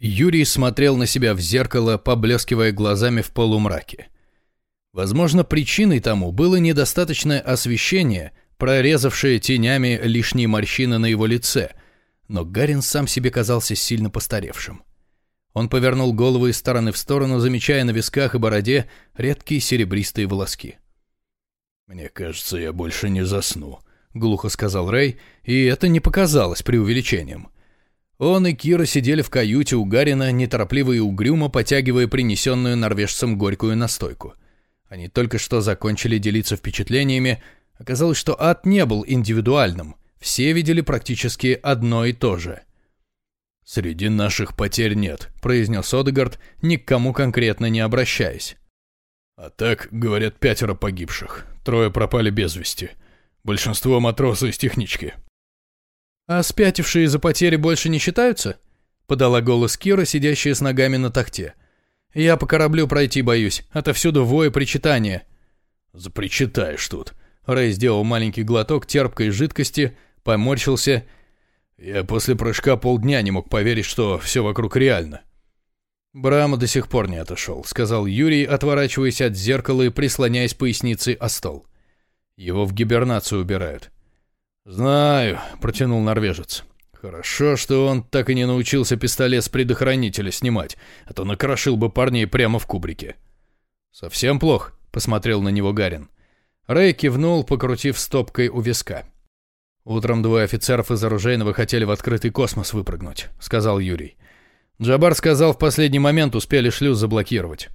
Юрий смотрел на себя в зеркало, поблескивая глазами в полумраке. Возможно, причиной тому было недостаточное освещение, прорезавшее тенями лишние морщины на его лице, но Гарин сам себе казался сильно постаревшим. Он повернул голову из стороны в сторону, замечая на висках и бороде редкие серебристые волоски. «Мне кажется, я больше не засну», — глухо сказал Рэй, и это не показалось преувеличением. Он и Кира сидели в каюте у Гарина, неторопливо и угрюмо потягивая принесенную норвежцем горькую настойку. Они только что закончили делиться впечатлениями. Оказалось, что ад не был индивидуальным. Все видели практически одно и то же. «Среди наших потерь нет», — произнес Одегард, ни конкретно не обращаясь. «А так, говорят, пятеро погибших. Трое пропали без вести. Большинство матросы из технички. «А спятившие за потери больше не считаются?» — подала голос Кира, сидящая с ногами на тахте. «Я по кораблю пройти боюсь. Отовсюду вое причитания». «Запричитаешь тут». Рэй сделал маленький глоток терпкой жидкости, поморщился. «Я после прыжка полдня не мог поверить, что все вокруг реально». «Брама до сих пор не отошел», — сказал Юрий, отворачиваясь от зеркала и прислоняясь поясницей о стол. «Его в гибернацию убирают». «Знаю», — протянул норвежец. «Хорошо, что он так и не научился пистолет с предохранителя снимать, а то накрошил бы парней прямо в кубрике». «Совсем плохо», — посмотрел на него Гарин. Рэй кивнул, покрутив стопкой у виска. «Утром двое офицеров из оружейного хотели в открытый космос выпрыгнуть», — сказал Юрий. Джабар сказал, в последний момент успели шлюз заблокировать.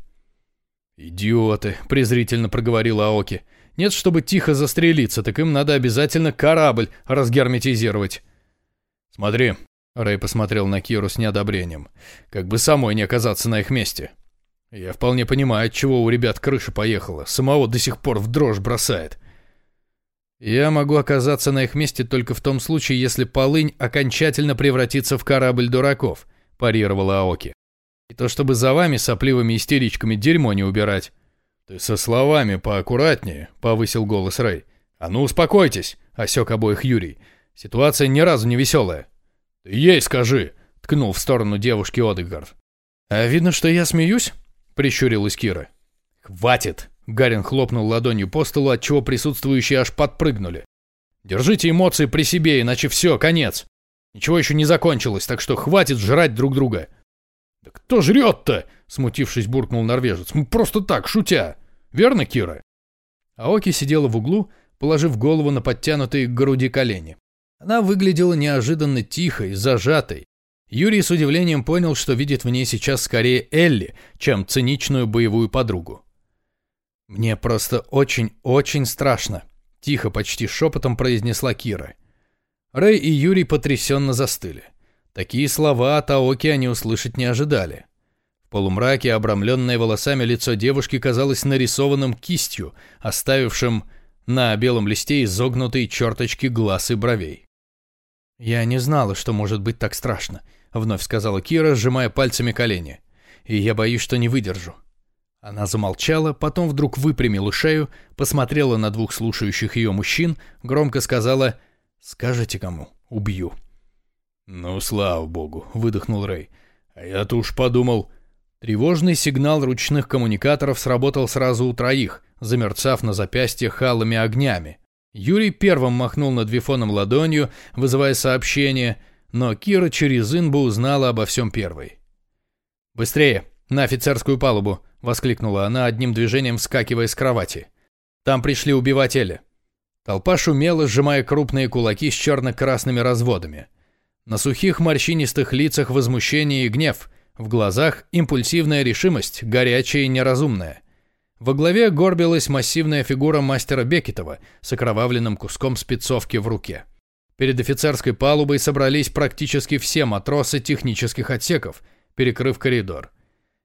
«Идиоты», — презрительно проговорил Аоки. Нет, чтобы тихо застрелиться, так им надо обязательно корабль разгерметизировать. Смотри, Рэй посмотрел на Киру с неодобрением. Как бы самой не оказаться на их месте. Я вполне понимаю, от чего у ребят крыша поехала. Самого до сих пор в дрожь бросает. Я могу оказаться на их месте только в том случае, если полынь окончательно превратится в корабль дураков, парировала Аоки. И то, чтобы за вами сопливыми истеричками дерьмо не убирать. «Ты со словами поаккуратнее», — повысил голос Рэй. «А ну успокойтесь», — осек обоих Юрий. «Ситуация ни разу не веселая». «Ты ей скажи», — ткнул в сторону девушки Одегард. «А видно, что я смеюсь?» — прищурилась Кира. «Хватит!» — Гарин хлопнул ладонью по столу, отчего присутствующие аж подпрыгнули. «Держите эмоции при себе, иначе все, конец. Ничего еще не закончилось, так что хватит жрать друг друга». «Да кто жрет-то?» — смутившись, буркнул норвежец. «Мы просто так, шутя. Верно, Кира?» Аоки сидела в углу, положив голову на подтянутые к груди колени. Она выглядела неожиданно тихой, зажатой. Юрий с удивлением понял, что видит в ней сейчас скорее Элли, чем циничную боевую подругу. «Мне просто очень-очень страшно», — тихо, почти шепотом произнесла Кира. Рэй и Юрий потрясенно застыли. Такие слова от Аоки они услышать не ожидали. Полумраке, обрамленное волосами лицо девушки казалось нарисованным кистью, оставившим на белом листе изогнутые черточки глаз и бровей. «Я не знала, что может быть так страшно», — вновь сказала Кира, сжимая пальцами колени. «И я боюсь, что не выдержу». Она замолчала, потом вдруг выпрямила шею, посмотрела на двух слушающих ее мужчин, громко сказала «Скажите кому, убью». «Ну, слава богу», — выдохнул Рэй. «А я-то уж подумал...» Тревожный сигнал ручных коммуникаторов сработал сразу у троих, замерцав на запястье халыми огнями. Юрий первым махнул над вифоном ладонью, вызывая сообщение, но Кира через инбу узнала обо всем первой. «Быстрее! На офицерскую палубу!» — воскликнула она одним движением, вскакивая с кровати. «Там пришли убивать Эля». Толпа шумела, сжимая крупные кулаки с черно-красными разводами. На сухих морщинистых лицах возмущение и гнев, в глазах импульсивная решимость, горячая и неразумная. Во главе горбилась массивная фигура мастера Бекетова с окровавленным куском спецовки в руке. Перед офицерской палубой собрались практически все матросы технических отсеков, перекрыв коридор.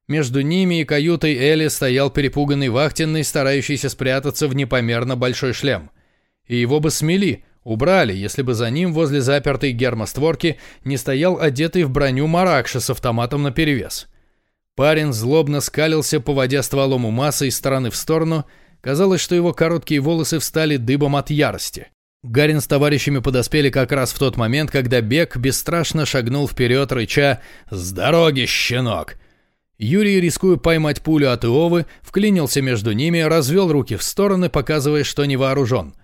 Между ними и каютой Элли стоял перепуганный вахтенный, старающийся спрятаться в непомерно большой шлем. И его бы смели, Убрали, если бы за ним возле запертой гермостворки не стоял одетый в броню Маракша с автоматом наперевес. Парень злобно скалился, поводя стволом у массы из стороны в сторону. Казалось, что его короткие волосы встали дыбом от ярости. Гарин с товарищами подоспели как раз в тот момент, когда Бек бесстрашно шагнул вперед, рыча «С дороги, щенок!». Юрий, рискуя поймать пулю от Иовы, вклинился между ними, развел руки в стороны, показывая, что не вооружен.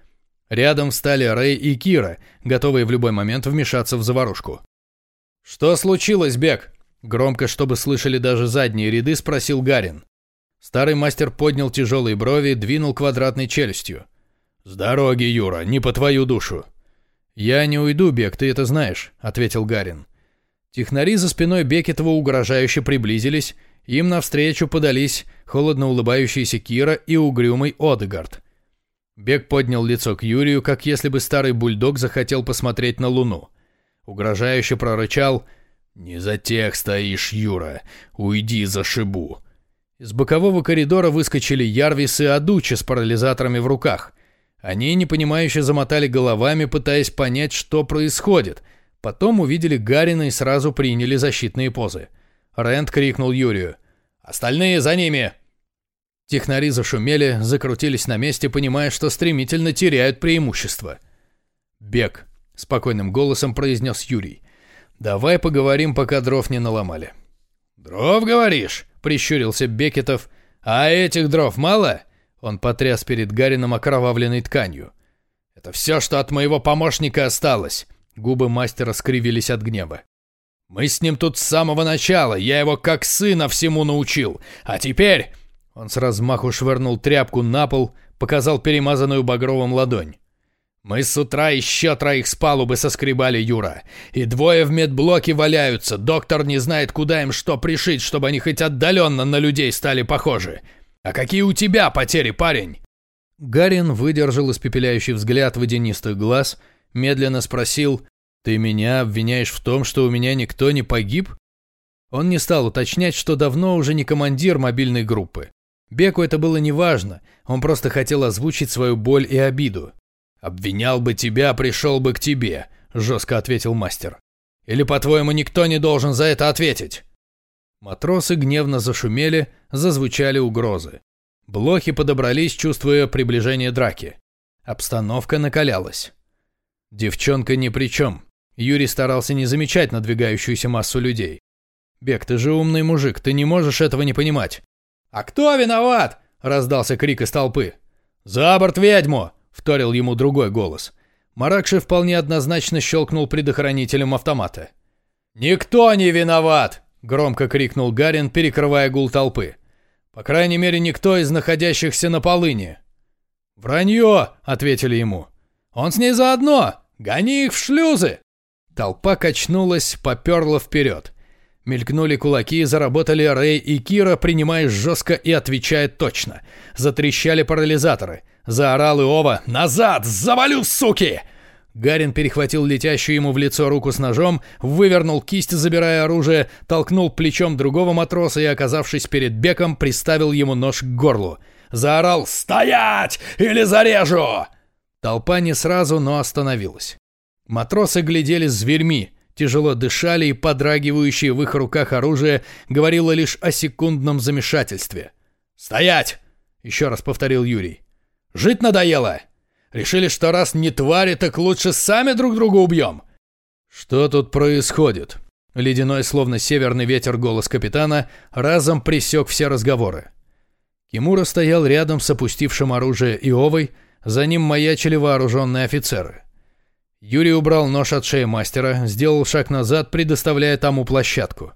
Рядом встали Рэй и Кира, готовые в любой момент вмешаться в заварушку. «Что случилось, Бек?» Громко, чтобы слышали даже задние ряды, спросил Гарин. Старый мастер поднял тяжелые брови, двинул квадратной челюстью. «С дороги, Юра, не по твою душу». «Я не уйду, Бек, ты это знаешь», — ответил Гарин. Технари за спиной Бекетова угрожающе приблизились, им навстречу подались холодно улыбающиеся Кира и угрюмый Одегард. Бек поднял лицо к Юрию, как если бы старый бульдог захотел посмотреть на Луну. Угрожающе прорычал «Не за тех стоишь, Юра, уйди за шибу». Из бокового коридора выскочили Ярвис и Адучи с парализаторами в руках. Они непонимающе замотали головами, пытаясь понять, что происходит. Потом увидели Гарина и сразу приняли защитные позы. Рэнд крикнул Юрию. «Остальные за ними!» Технари зашумели, закрутились на месте, понимая, что стремительно теряют преимущество. «Бег», — спокойным голосом произнес Юрий. «Давай поговорим, пока дров не наломали». «Дров, говоришь?» — прищурился Бекетов. «А этих дров мало?» Он потряс перед Гарином окровавленной тканью. «Это все, что от моего помощника осталось!» Губы мастера скривились от гнева. «Мы с ним тут с самого начала, я его как сына всему научил. А теперь...» Он с размаху швырнул тряпку на пол, показал перемазанную багровым ладонь. «Мы с утра еще троих с палубы соскребали, Юра. И двое в медблоке валяются. Доктор не знает, куда им что пришить, чтобы они хоть отдаленно на людей стали похожи. «А какие у тебя потери, парень?» Гарин выдержал испепеляющий взгляд водянистых глаз, медленно спросил, «Ты меня обвиняешь в том, что у меня никто не погиб?» Он не стал уточнять, что давно уже не командир мобильной группы. Беку это было неважно, он просто хотел озвучить свою боль и обиду. «Обвинял бы тебя, пришел бы к тебе», – жестко ответил мастер. «Или, по-твоему, никто не должен за это ответить?» Матросы гневно зашумели, зазвучали угрозы. Блохи подобрались, чувствуя приближение драки. Обстановка накалялась. Девчонка ни при чем. Юрий старался не замечать надвигающуюся массу людей. «Бек, ты же умный мужик, ты не можешь этого не понимать». «А кто виноват?» – раздался крик из толпы. «За борт ведьму!» – вторил ему другой голос. Маракши вполне однозначно щелкнул предохранителем автомата. «Никто не виноват!» громко крикнул Гарин, перекрывая гул толпы. По крайней мере, никто из находящихся на полыне. «Вранье!» — ответили ему. «Он с ней заодно! Гони их в шлюзы!» Толпа качнулась, поперла вперед. Мелькнули кулаки, заработали Рэй и Кира, принимая жестко и отвечая точно. Затрещали парализаторы. Заорал Иова «Назад! Завалю, суки!» Гарин перехватил летящую ему в лицо руку с ножом, вывернул кисть, забирая оружие, толкнул плечом другого матроса и, оказавшись перед Беком, приставил ему нож к горлу. Заорал «Стоять! Или зарежу!» Толпа не сразу, но остановилась. Матросы глядели зверьми, тяжело дышали и подрагивающее в их руках оружие говорило лишь о секундном замешательстве. «Стоять!» — еще раз повторил Юрий. «Жить надоело!» Решили, что раз не твари, так лучше сами друг друга убьем. Что тут происходит? Ледяной, словно северный ветер, голос капитана разом пресек все разговоры. Кимура стоял рядом с опустившим оружие Иовой, за ним маячили вооруженные офицеры. Юрий убрал нож от шеи мастера, сделал шаг назад, предоставляя тому площадку.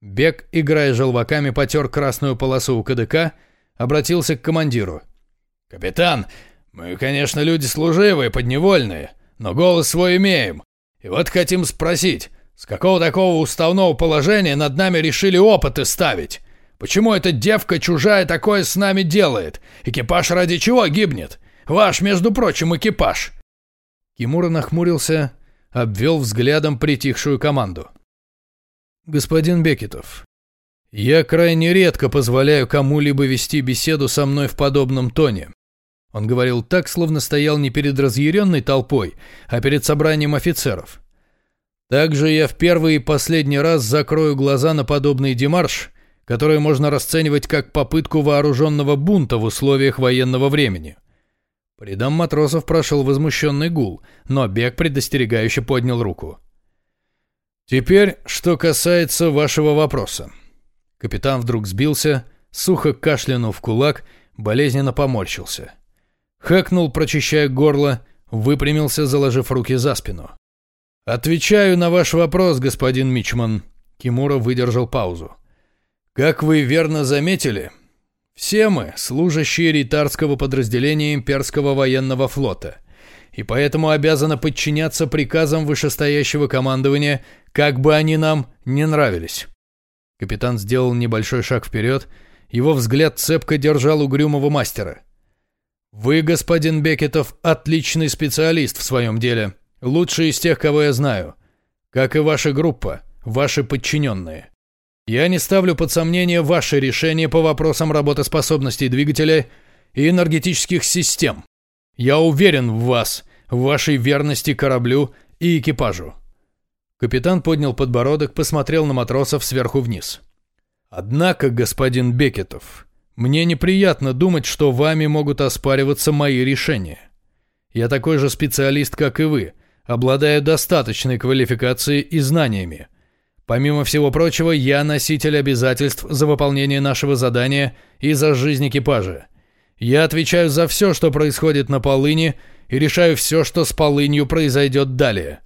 Бег, играя желваками, потер красную полосу у КДК, обратился к командиру. «Капитан, мы, конечно, люди служивые, подневольные, но голос свой имеем. И вот хотим спросить, с какого такого уставного положения над нами решили опыты ставить? Почему эта девка чужая такое с нами делает? Экипаж ради чего гибнет? Ваш, между прочим, экипаж. Кимура нахмурился, обвел взглядом притихшую команду. «Господин Бекетов, я крайне редко позволяю кому-либо вести беседу со мной в подобном тоне. Он говорил так, словно стоял не перед разъяренной толпой, а перед собранием офицеров. Также я в первый и последний раз закрою глаза на подобный демарш, который можно расценивать как попытку вооруженного бунта в условиях военного времени. По рядам матросов прошел возмущенный гул, но Бек предостерегающе поднял руку. «Теперь, что касается вашего вопроса». Капитан вдруг сбился, сухо кашлянув кулак, болезненно поморщился. Хэкнул, прочищая горло, выпрямился, заложив руки за спину. «Отвечаю на ваш вопрос, господин Мичман», — Кимура выдержал паузу. «Как вы верно заметили, все мы — служащие ритарского подразделения имперского военного флота, и поэтому обязаны подчиняться приказам вышестоящего командования, как бы они нам не нравились». Капитан сделал небольшой шаг вперед, его взгляд цепко держал угрюмого мастера — «Вы, господин Бекетов, отличный специалист в своем деле. Лучший из тех, кого я знаю. Как и ваша группа, ваши подчиненные. Я не ставлю под сомнение ваше решение по вопросам работоспособности двигателя и энергетических систем. Я уверен в вас, в вашей верности кораблю и экипажу». Капитан поднял подбородок, посмотрел на матросов сверху вниз. «Однако, господин Бекетов, мне неприятно думать, что вами могут оспариваться мои решения. Я такой же специалист, как и вы, обладаю достаточной квалификацией и знаниями. Помимо всего прочего, я носитель обязательств за выполнение нашего задания и за жизнь экипажа. Я отвечаю за все, что происходит на полыни, и решаю все, что с полынью произойдет далее.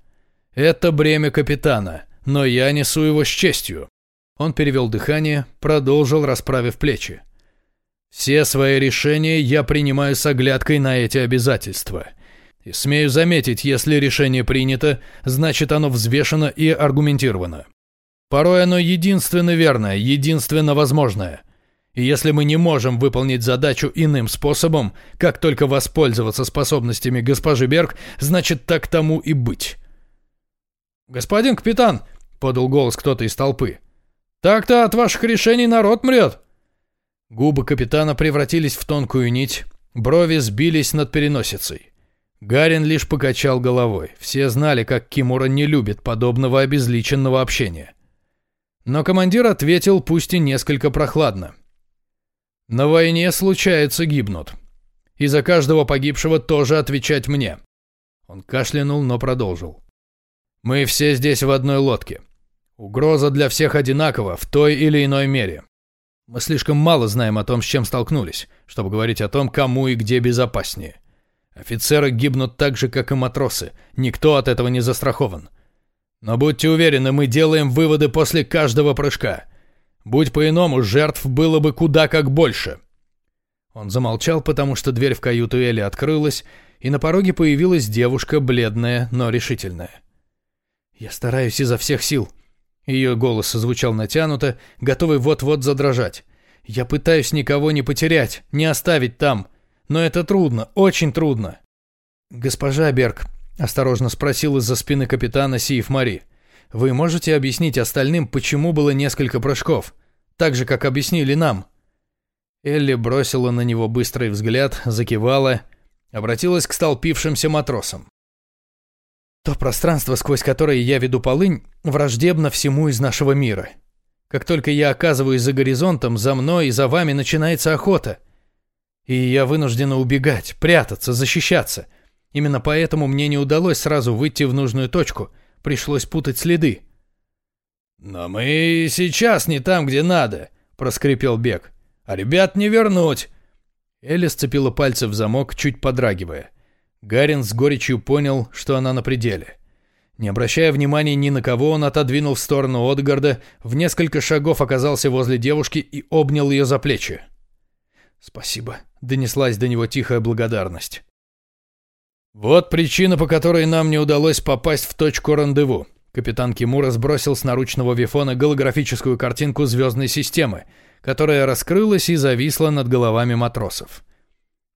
Это бремя капитана, но я несу его с честью. Он перевел дыхание, продолжил, расправив плечи. Все свои решения я принимаю с оглядкой на эти обязательства. И смею заметить, если решение принято, значит оно взвешено и аргументировано. Порой оно единственно верное, единственно возможное. И если мы не можем выполнить задачу иным способом, как только воспользоваться способностями госпожи Берг, значит так тому и быть. «Господин капитан!» — подал голос кто-то из толпы. «Так-то от ваших решений народ мрет!» Губы капитана превратились в тонкую нить, брови сбились над переносицей. Гарин лишь покачал головой. Все знали, как Кимура не любит подобного обезличенного общения. Но командир ответил, пусть и несколько прохладно. «На войне случается гибнут. И за каждого погибшего тоже отвечать мне». Он кашлянул, но продолжил. «Мы все здесь в одной лодке. Угроза для всех одинакова в той или иной мере. Мы слишком мало знаем о том, с чем столкнулись, чтобы говорить о том, кому и где безопаснее. Офицеры гибнут так же, как и матросы. Никто от этого не застрахован. Но будьте уверены, мы делаем выводы после каждого прыжка. Будь по-иному, жертв было бы куда как больше. Он замолчал, потому что дверь в каюту Эли открылась, и на пороге появилась девушка, бледная, но решительная. «Я стараюсь изо всех сил», ее голос звучал натянуто, готовый вот-вот задрожать. «Я пытаюсь никого не потерять, не оставить там. Но это трудно, очень трудно». «Госпожа Берг», — осторожно спросил из-за спины капитана Сиев Мари, «вы можете объяснить остальным, почему было несколько прыжков? Так же, как объяснили нам?» Элли бросила на него быстрый взгляд, закивала, обратилась к столпившимся матросам. То пространство, сквозь которое я веду полынь, враждебно всему из нашего мира. Как только я оказываюсь за горизонтом, за мной и за вами начинается охота. И я вынуждена убегать, прятаться, защищаться. Именно поэтому мне не удалось сразу выйти в нужную точку. Пришлось путать следы. «Но мы сейчас не там, где надо», — проскрипел Бек. «А ребят не вернуть». Элли сцепила пальцы в замок, чуть подрагивая. Гарин с горечью понял, что она на пределе. Не обращая внимания ни на кого, он отодвинул в сторону Отгарда, в несколько шагов оказался возле девушки и обнял ее за плечи. «Спасибо», — донеслась до него тихая благодарность. «Вот причина, по которой нам не удалось попасть в точку рандеву». Капитан Кимура сбросил с наручного вифона голографическую картинку звездной системы, которая раскрылась и зависла над головами матросов.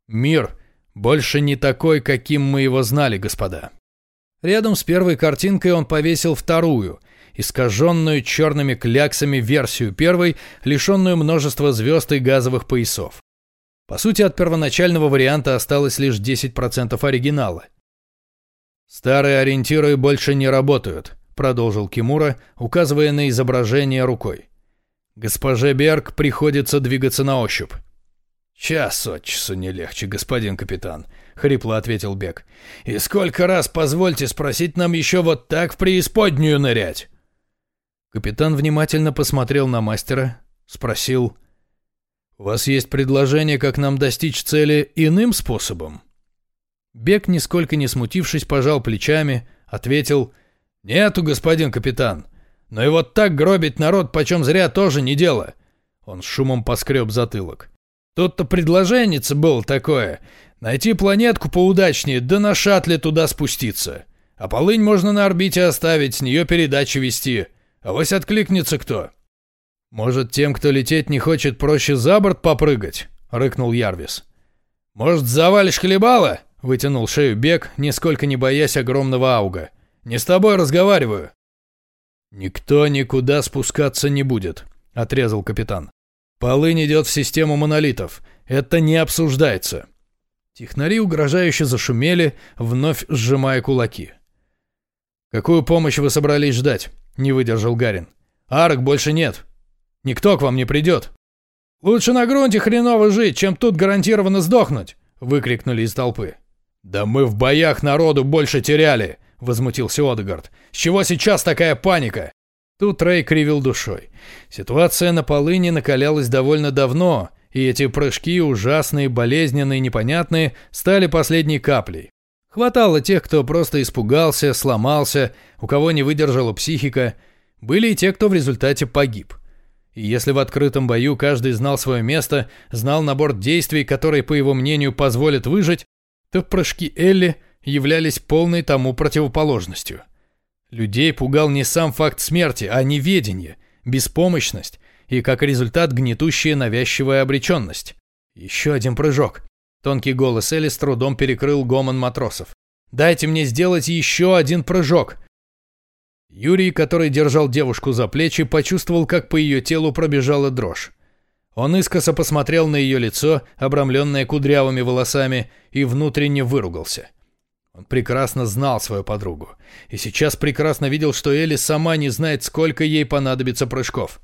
«Мир», больше не такой, каким мы его знали, господа. Рядом с первой картинкой он повесил вторую, искаженную черными кляксами версию первой, лишенную множества звезд и газовых поясов. По сути, от первоначального варианта осталось лишь 10% оригинала. «Старые ориентиры больше не работают», — продолжил Кимура, указывая на изображение рукой. «Госпоже Берг приходится двигаться на ощупь. «Час от часу не легче, господин капитан. — хрипло ответил Бек. «И сколько раз, позвольте спросить, нам еще вот так в преисподнюю нырять?» Капитан внимательно посмотрел на мастера, спросил. «У вас есть предложение, как нам достичь цели иным способом?» Бек, нисколько не смутившись, пожал плечами, ответил. «Нету, господин капитан. Но и вот так гробить народ почем зря тоже не дело». Он с шумом поскреб затылок. «Тут-то предложение было такое. Найти планетку поудачнее, да на шаттле туда спуститься. А полынь можно на орбите оставить, с нее передачи вести. А вось откликнется кто?» «Может, тем, кто лететь не хочет, проще за борт попрыгать?» — рыкнул Ярвис. «Может, завалишь хлебала?» — вытянул шею Бек, нисколько не боясь огромного ауга. «Не с тобой разговариваю». «Никто никуда спускаться не будет», — отрезал капитан. «Полынь идет в систему монолитов. Это не обсуждается». Технари угрожающе зашумели, вновь сжимая кулаки. «Какую помощь вы собрались ждать?» Не выдержал Гарин. «Арок больше нет. Никто к вам не придет». «Лучше на грунте хреново жить, чем тут гарантированно сдохнуть!» Выкрикнули из толпы. «Да мы в боях народу больше теряли!» Возмутился Одегард. «С чего сейчас такая паника?» Тут Рэй кривил душой. Ситуация на полыне накалялась довольно давно, и эти прыжки, ужасные, болезненные, непонятные, стали последней каплей. Хватало тех, кто просто испугался, сломался, у кого не выдержала психика. Были и те, кто в результате погиб. И если в открытом бою каждый знал свое место, знал набор действий, которые, по его мнению, позволят выжить, то прыжки Элли являлись полной тому противоположностью. Людей пугал не сам факт смерти, а неведение, беспомощность и, как результат, гнетущая навязчивая обреченность. Еще один прыжок. Тонкий голос Элли с трудом перекрыл гомон матросов. «Дайте мне сделать еще один прыжок!» Юрий, который держал девушку за плечи, почувствовал, как по ее телу пробежала дрожь. Он искоса посмотрел на ее лицо, обрамленное кудрявыми волосами, и внутренне выругался. Он прекрасно знал свою подругу. И сейчас прекрасно видел, что Элли сама не знает, сколько ей понадобится прыжков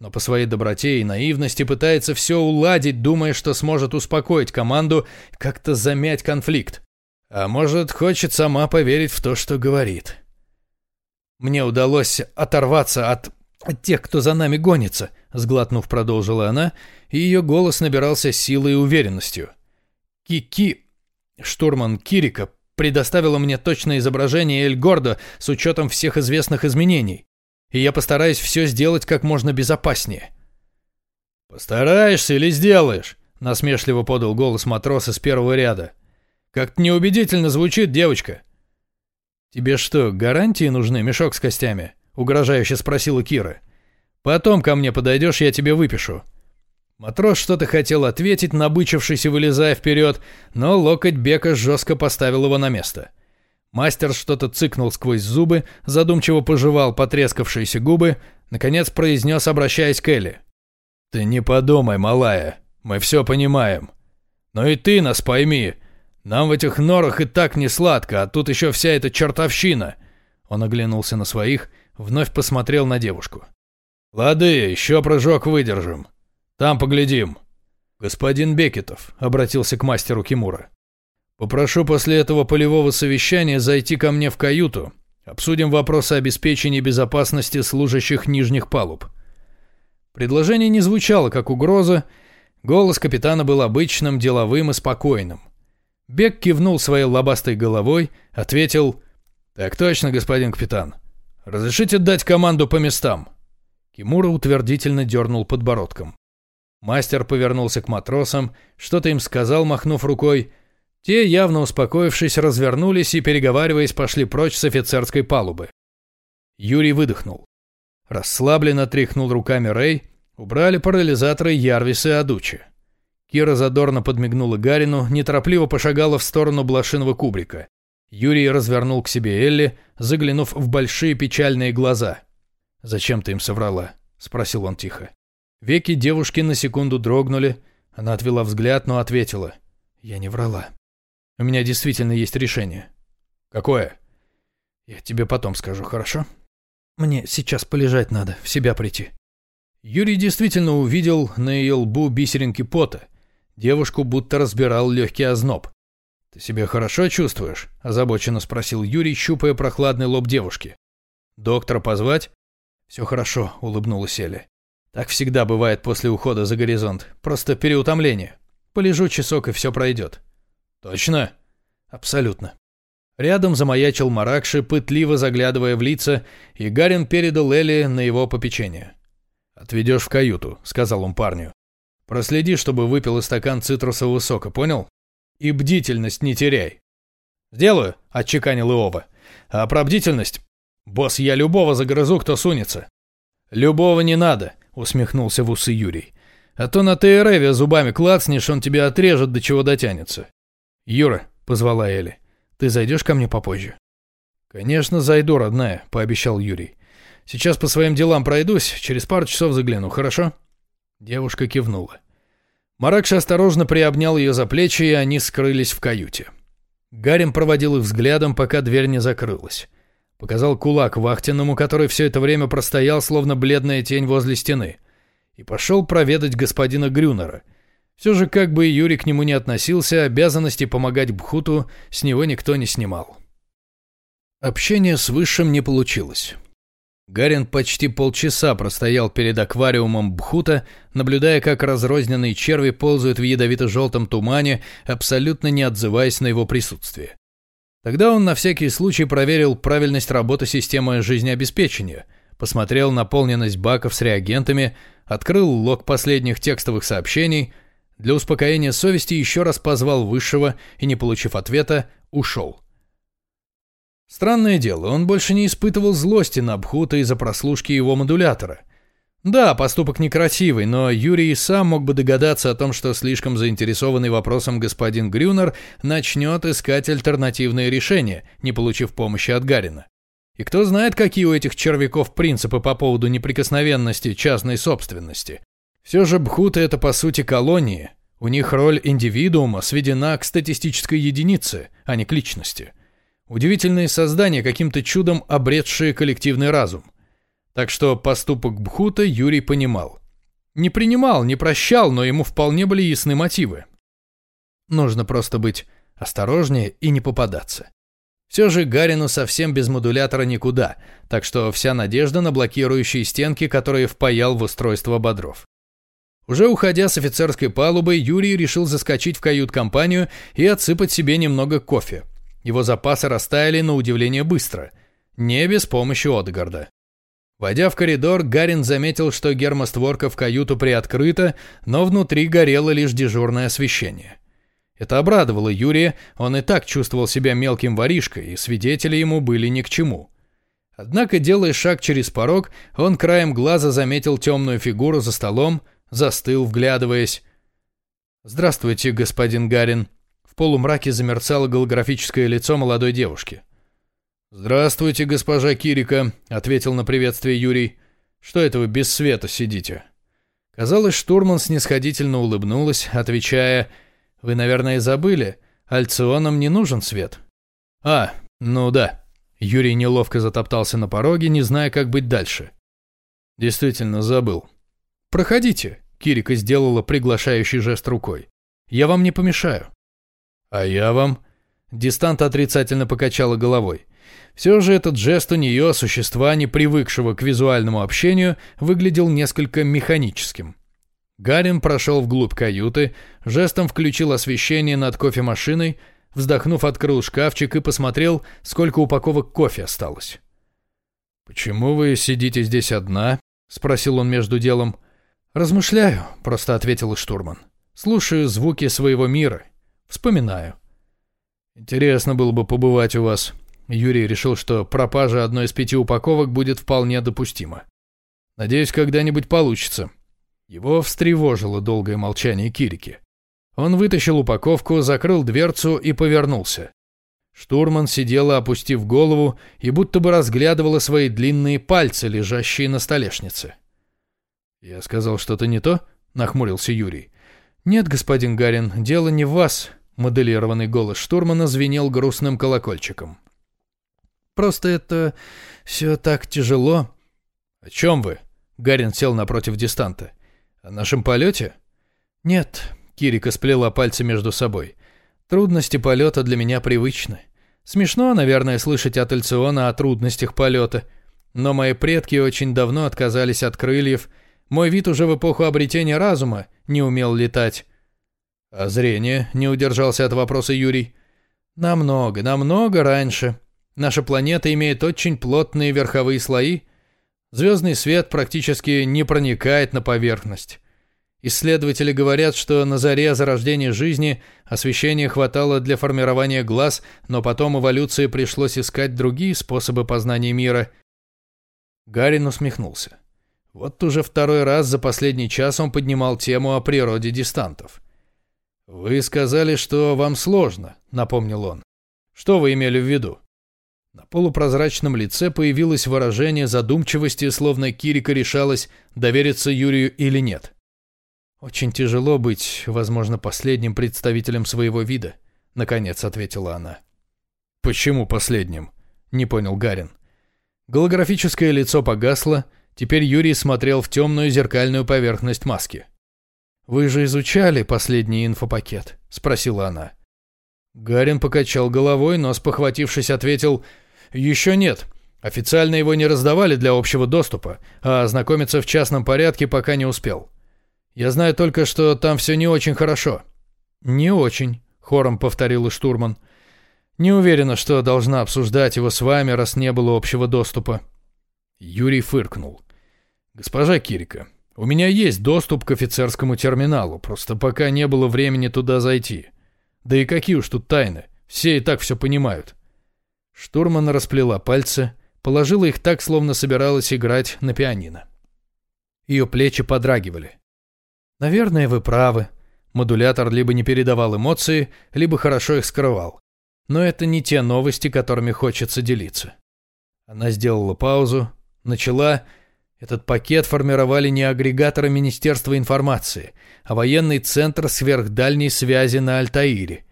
но по своей доброте и наивности пытается все уладить, думая, что сможет успокоить команду, как-то замять конфликт. А может, хочет сама поверить в то, что говорит. «Мне удалось оторваться от, тех, кто за нами гонится», — сглотнув, продолжила она, и ее голос набирался силой и уверенностью. «Кики...» Штурман Кирика предоставила мне точное изображение Эль Гордо с учетом всех известных изменений и я постараюсь все сделать как можно безопаснее». «Постараешься или сделаешь?» — насмешливо подал голос матроса с первого ряда. «Как-то неубедительно звучит, девочка». «Тебе что, гарантии нужны, мешок с костями?» — угрожающе спросила Кира. «Потом ко мне подойдешь, я тебе выпишу». Матрос что-то хотел ответить, набычившись и вылезая вперед, но локоть Бека жестко поставил его на место. Мастер что-то цыкнул сквозь зубы, задумчиво пожевал потрескавшиеся губы, наконец произнес, обращаясь к Элли. «Ты не подумай, малая, мы все понимаем. Но и ты нас пойми. Нам в этих норах и так не сладко, а тут еще вся эта чертовщина». Он оглянулся на своих, вновь посмотрел на девушку. «Лады, еще прыжок выдержим. Там поглядим». «Господин Бекетов», — обратился к мастеру Кимура. Попрошу после этого полевого совещания зайти ко мне в каюту. Обсудим вопросы обеспечения безопасности служащих нижних палуб. Предложение не звучало как угроза. Голос капитана был обычным, деловым и спокойным. Бек кивнул своей лобастой головой, ответил «Так точно, господин капитан. Разрешите дать команду по местам?» Кимура утвердительно дернул подбородком. Мастер повернулся к матросам, что-то им сказал, махнув рукой, те, явно успокоившись, развернулись и, переговариваясь, пошли прочь с офицерской палубы. Юрий выдохнул. Расслабленно тряхнул руками Рэй, убрали парализаторы Ярвис и Адучи. Кира задорно подмигнула Гарину, неторопливо пошагала в сторону блошиного кубрика. Юрий развернул к себе Элли, заглянув в большие печальные глаза. «Зачем ты им соврала?» – спросил он тихо. Веки девушки на секунду дрогнули, она отвела взгляд, но ответила. «Я не врала». У меня действительно есть решение. Какое? Я тебе потом скажу, хорошо? Мне сейчас полежать надо, в себя прийти. Юрий действительно увидел на ее лбу бисеринки пота. Девушку будто разбирал легкий озноб. «Ты себя хорошо чувствуешь?» – озабоченно спросил Юрий, щупая прохладный лоб девушки. «Доктора позвать?» «Все хорошо», – улыбнулась Эля. «Так всегда бывает после ухода за горизонт. Просто переутомление. Полежу часок, и все пройдет». «Точно?» «Абсолютно». Рядом замаячил Маракши, пытливо заглядывая в лица, и Гарин передал Элли на его попечение. «Отведешь в каюту», — сказал он парню. «Проследи, чтобы выпил стакан цитрусового сока, понял? И бдительность не теряй». «Сделаю», — отчеканил Иова. «А про бдительность? Босс, я любого загрызу, кто сунется». «Любого не надо», — усмехнулся в усы Юрий. «А то на ТРЭВе зубами клацнешь, он тебя отрежет, до чего дотянется». «Юра», — позвала Элли, — «ты зайдешь ко мне попозже?» «Конечно, зайду, родная», — пообещал Юрий. «Сейчас по своим делам пройдусь, через пару часов загляну, хорошо?» Девушка кивнула. Маракша осторожно приобнял ее за плечи, и они скрылись в каюте. Гарем проводил их взглядом, пока дверь не закрылась. Показал кулак вахтенному, который все это время простоял, словно бледная тень возле стены. И пошел проведать господина Грюнера. Все же, как бы Юрий к нему не относился, обязанности помогать Бхуту с него никто не снимал. Общение с Высшим не получилось. Гарин почти полчаса простоял перед аквариумом Бхута, наблюдая, как разрозненные черви ползают в ядовито-желтом тумане, абсолютно не отзываясь на его присутствие. Тогда он на всякий случай проверил правильность работы системы жизнеобеспечения, посмотрел наполненность баков с реагентами, открыл лог последних текстовых сообщений, для успокоения совести еще раз позвал Высшего и, не получив ответа, ушел. Странное дело, он больше не испытывал злости на Бхута из-за прослушки его модулятора. Да, поступок некрасивый, но Юрий и сам мог бы догадаться о том, что слишком заинтересованный вопросом господин Грюнер начнет искать альтернативные решения, не получив помощи от Гарина. И кто знает, какие у этих червяков принципы по поводу неприкосновенности частной собственности. Все же Бхуты это по сути колонии. У них роль индивидуума сведена к статистической единице, а не к личности. Удивительные создания, каким-то чудом обретшие коллективный разум. Так что поступок Бхута Юрий понимал. Не принимал, не прощал, но ему вполне были ясны мотивы. Нужно просто быть осторожнее и не попадаться. Все же Гарину совсем без модулятора никуда, так что вся надежда на блокирующие стенки, которые впаял в устройство бодров. Уже уходя с офицерской палубы, Юрий решил заскочить в кают-компанию и отсыпать себе немного кофе – его запасы растаяли на удивление быстро. Не без помощи Одгарда. Войдя в коридор, Гарин заметил, что гермостворка в каюту приоткрыта, но внутри горело лишь дежурное освещение. Это обрадовало Юрия, он и так чувствовал себя мелким воришкой, и свидетели ему были ни к чему. Однако, делая шаг через порог, он краем глаза заметил темную фигуру за столом, застыл, вглядываясь. «Здравствуйте, господин Гарин», в полумраке замерцало голографическое лицо молодой девушки. «Здравствуйте, госпожа Кирика», — ответил на приветствие Юрий. «Что это вы без света сидите?» Казалось, штурман снисходительно улыбнулась, отвечая, «Вы, наверное, забыли, альционам не нужен свет». «А, ну да». Юрий неловко затоптался на пороге, не зная, как быть дальше. «Действительно, забыл». «Проходите», — Кирика сделала приглашающий жест рукой. «Я вам не помешаю». «А я вам?» Дистант отрицательно покачала головой. Все же этот жест у нее, существа, не привыкшего к визуальному общению, выглядел несколько механическим. Гарин прошел вглубь каюты, жестом включил освещение над кофемашиной, вздохнув, открыл шкафчик и посмотрел, сколько упаковок кофе осталось. «Почему вы сидите здесь одна?» — спросил он между делом. «Размышляю», — просто ответил штурман. «Слушаю звуки своего мира Вспоминаю. Интересно было бы побывать у вас. Юрий решил, что пропажа одной из пяти упаковок будет вполне допустима. Надеюсь, когда-нибудь получится. Его встревожило долгое молчание Кирики. Он вытащил упаковку, закрыл дверцу и повернулся. Штурман сидела, опустив голову, и будто бы разглядывала свои длинные пальцы, лежащие на столешнице. «Я сказал что-то не то?» — нахмурился Юрий. «Нет, господин Гарин, дело не в вас», — моделированный голос штурмана звенел грустным колокольчиком. «Просто это все так тяжело». «О чем вы?» — Гарин сел напротив дистанта. «О нашем полете?» «Нет», — Кирика сплела пальцы между собой. Трудности полета для меня привычны. Смешно, наверное, слышать от Альциона о трудностях полета, но мои предки очень давно отказались от крыльев, мой вид уже в эпоху обретения разума не умел летать. А зрение не удержался от вопроса Юрий. Намного, намного раньше. Наша планета имеет очень плотные верховые слои. Звездный свет практически не проникает на поверхность. Исследователи говорят, что на заре зарождения жизни освещения хватало для формирования глаз, но потом эволюции пришлось искать другие способы познания мира. Гарин усмехнулся. Вот уже второй раз за последний час он поднимал тему о природе дистантов. «Вы сказали, что вам сложно», — напомнил он. «Что вы имели в виду?» На полупрозрачном лице появилось выражение задумчивости, словно Кирика решалась, довериться Юрию или нет. «Очень тяжело быть, возможно, последним представителем своего вида», — наконец ответила она. «Почему последним?» — не понял Гарин. Голографическое лицо погасло, теперь Юрий смотрел в темную зеркальную поверхность маски. «Вы же изучали последний инфопакет?» — спросила она. Гарин покачал головой, но, спохватившись, ответил «Еще нет. Официально его не раздавали для общего доступа, а ознакомиться в частном порядке пока не успел. Я знаю только, что там все не очень хорошо». «Не очень», — хором повторил и штурман. «Не уверена, что должна обсуждать его с вами, раз не было общего доступа». Юрий фыркнул. «Госпожа Кирика, у меня есть доступ к офицерскому терминалу, просто пока не было времени туда зайти. Да и какие уж тут тайны, все и так все понимают». Штурман расплела пальцы, положила их так, словно собиралась играть на пианино. Ее плечи подрагивали. Наверное, вы правы. Модулятор либо не передавал эмоции, либо хорошо их скрывал. Но это не те новости, которыми хочется делиться. Она сделала паузу, начала... Этот пакет формировали не агрегаторы Министерства информации, а военный центр сверхдальней связи на Альтаире.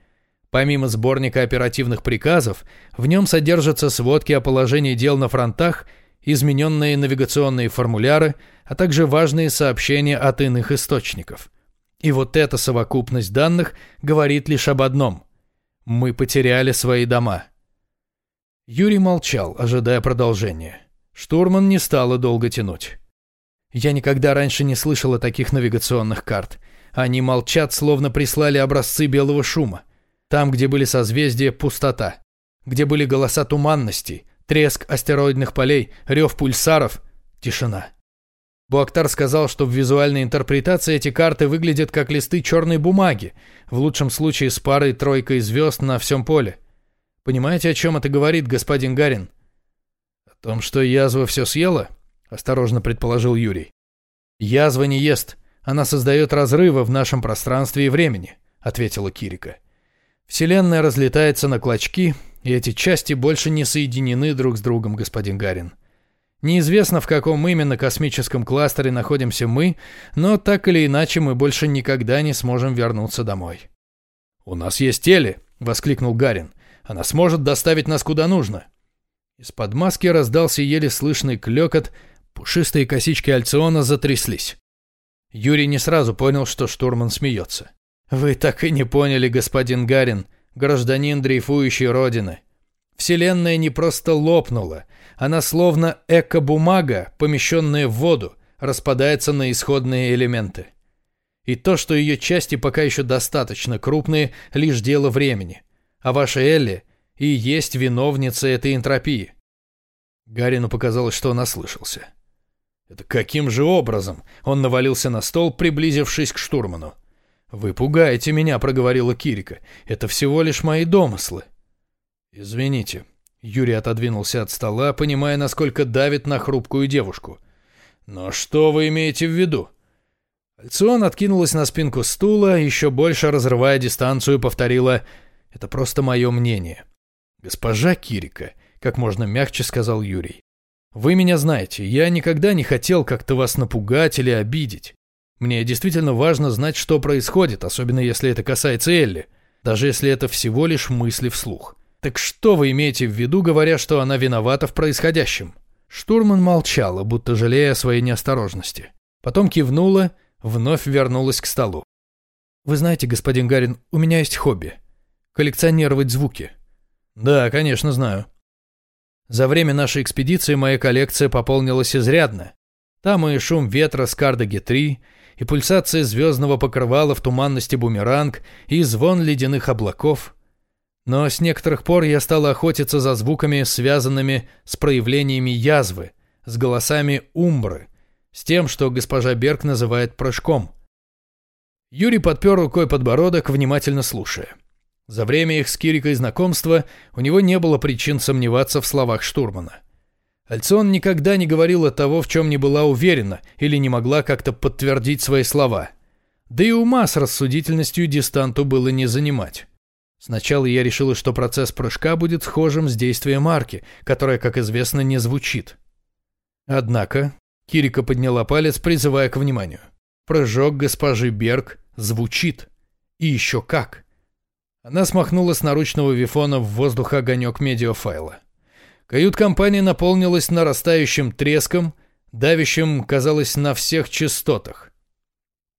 Помимо сборника оперативных приказов, в нем содержатся сводки о положении дел на фронтах измененные навигационные формуляры, а также важные сообщения от иных источников. И вот эта совокупность данных говорит лишь об одном. Мы потеряли свои дома. Юрий молчал, ожидая продолжения. Штурман не стала долго тянуть. Я никогда раньше не слышала таких навигационных карт. Они молчат, словно прислали образцы белого шума. Там, где были созвездия, пустота. Где были голоса туманностей, Треск астероидных полей, рев пульсаров, тишина. Буактар сказал, что в визуальной интерпретации эти карты выглядят как листы черной бумаги, в лучшем случае с парой-тройкой звезд на всем поле. Понимаете, о чем это говорит, господин Гарин? О том, что язва все съела? Осторожно предположил Юрий. Язва не ест, она создает разрывы в нашем пространстве и времени, ответила Кирика. Вселенная разлетается на клочки, и эти части больше не соединены друг с другом, господин Гарин. Неизвестно, в каком именно космическом кластере находимся мы, но так или иначе мы больше никогда не сможем вернуться домой. «У нас есть теле!» — воскликнул Гарин. «Она сможет доставить нас куда нужно!» Из-под маски раздался еле слышный клекот, пушистые косички Альциона затряслись. Юрий не сразу понял, что штурман смеется. «Вы так и не поняли, господин Гарин гражданин дрейфующей родины. Вселенная не просто лопнула, она словно эко-бумага, помещенная в воду, распадается на исходные элементы. И то, что ее части пока еще достаточно крупные, лишь дело времени. А ваша Элли и есть виновница этой энтропии. Гарину показалось, что он ослышался. Это каким же образом? Он навалился на стол, приблизившись к штурману. «Вы пугаете меня», — проговорила Кирика. «Это всего лишь мои домыслы». «Извините». Юрий отодвинулся от стола, понимая, насколько давит на хрупкую девушку. «Но что вы имеете в виду?» Альцион откинулась на спинку стула, еще больше разрывая дистанцию, повторила «Это просто мое мнение». «Госпожа Кирика», — как можно мягче сказал Юрий. «Вы меня знаете, я никогда не хотел как-то вас напугать или обидеть. Мне действительно важно знать, что происходит, особенно если это касается Элли, даже если это всего лишь мысли вслух. Так что вы имеете в виду, говоря, что она виновата в происходящем? Штурман молчала, будто жалея о своей неосторожности. Потом кивнула, вновь вернулась к столу. «Вы знаете, господин Гарин, у меня есть хобби. коллекционировать звуки. Да, конечно, знаю. За время нашей экспедиции моя коллекция пополнилась изрядно. Там и шум ветра с Кардаги-3, и пульсация звездного покрывала в туманности бумеранг, и звон ледяных облаков. Но с некоторых пор я стал охотиться за звуками, связанными с проявлениями язвы, с голосами умбры, с тем, что госпожа Берг называет прыжком. Юрий подпер рукой подбородок, внимательно слушая. За время их с Кирикой знакомства у него не было причин сомневаться в словах штурмана. Альцион никогда не говорила того, в чем не была уверена или не могла как-то подтвердить свои слова. Да и ума с рассудительностью дистанту было не занимать. Сначала я решила, что процесс прыжка будет схожим с действием арки, которая, как известно, не звучит. Однако Кирика подняла палец, призывая к вниманию. Прыжок госпожи Берг звучит. И еще как. Она смахнула с наручного вифона в воздух огонек медиафайла. Кают-компания наполнилась нарастающим треском, давящим, казалось, на всех частотах.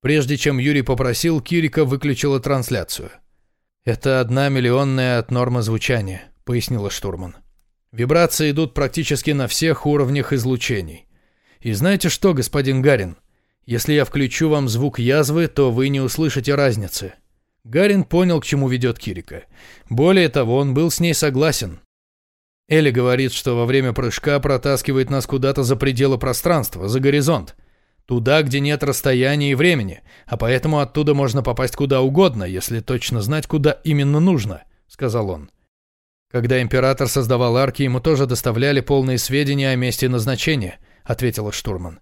Прежде чем Юрий попросил, Кирика выключила трансляцию. «Это одна миллионная от нормы звучания», — пояснила штурман. «Вибрации идут практически на всех уровнях излучений. И знаете что, господин Гарин? Если я включу вам звук язвы, то вы не услышите разницы». Гарин понял, к чему ведет Кирика. Более того, он был с ней согласен. Элли говорит, что во время прыжка протаскивает нас куда-то за пределы пространства, за горизонт. Туда, где нет расстояния и времени, а поэтому оттуда можно попасть куда угодно, если точно знать, куда именно нужно», — сказал он. «Когда император создавал арки, ему тоже доставляли полные сведения о месте назначения», — ответила штурман.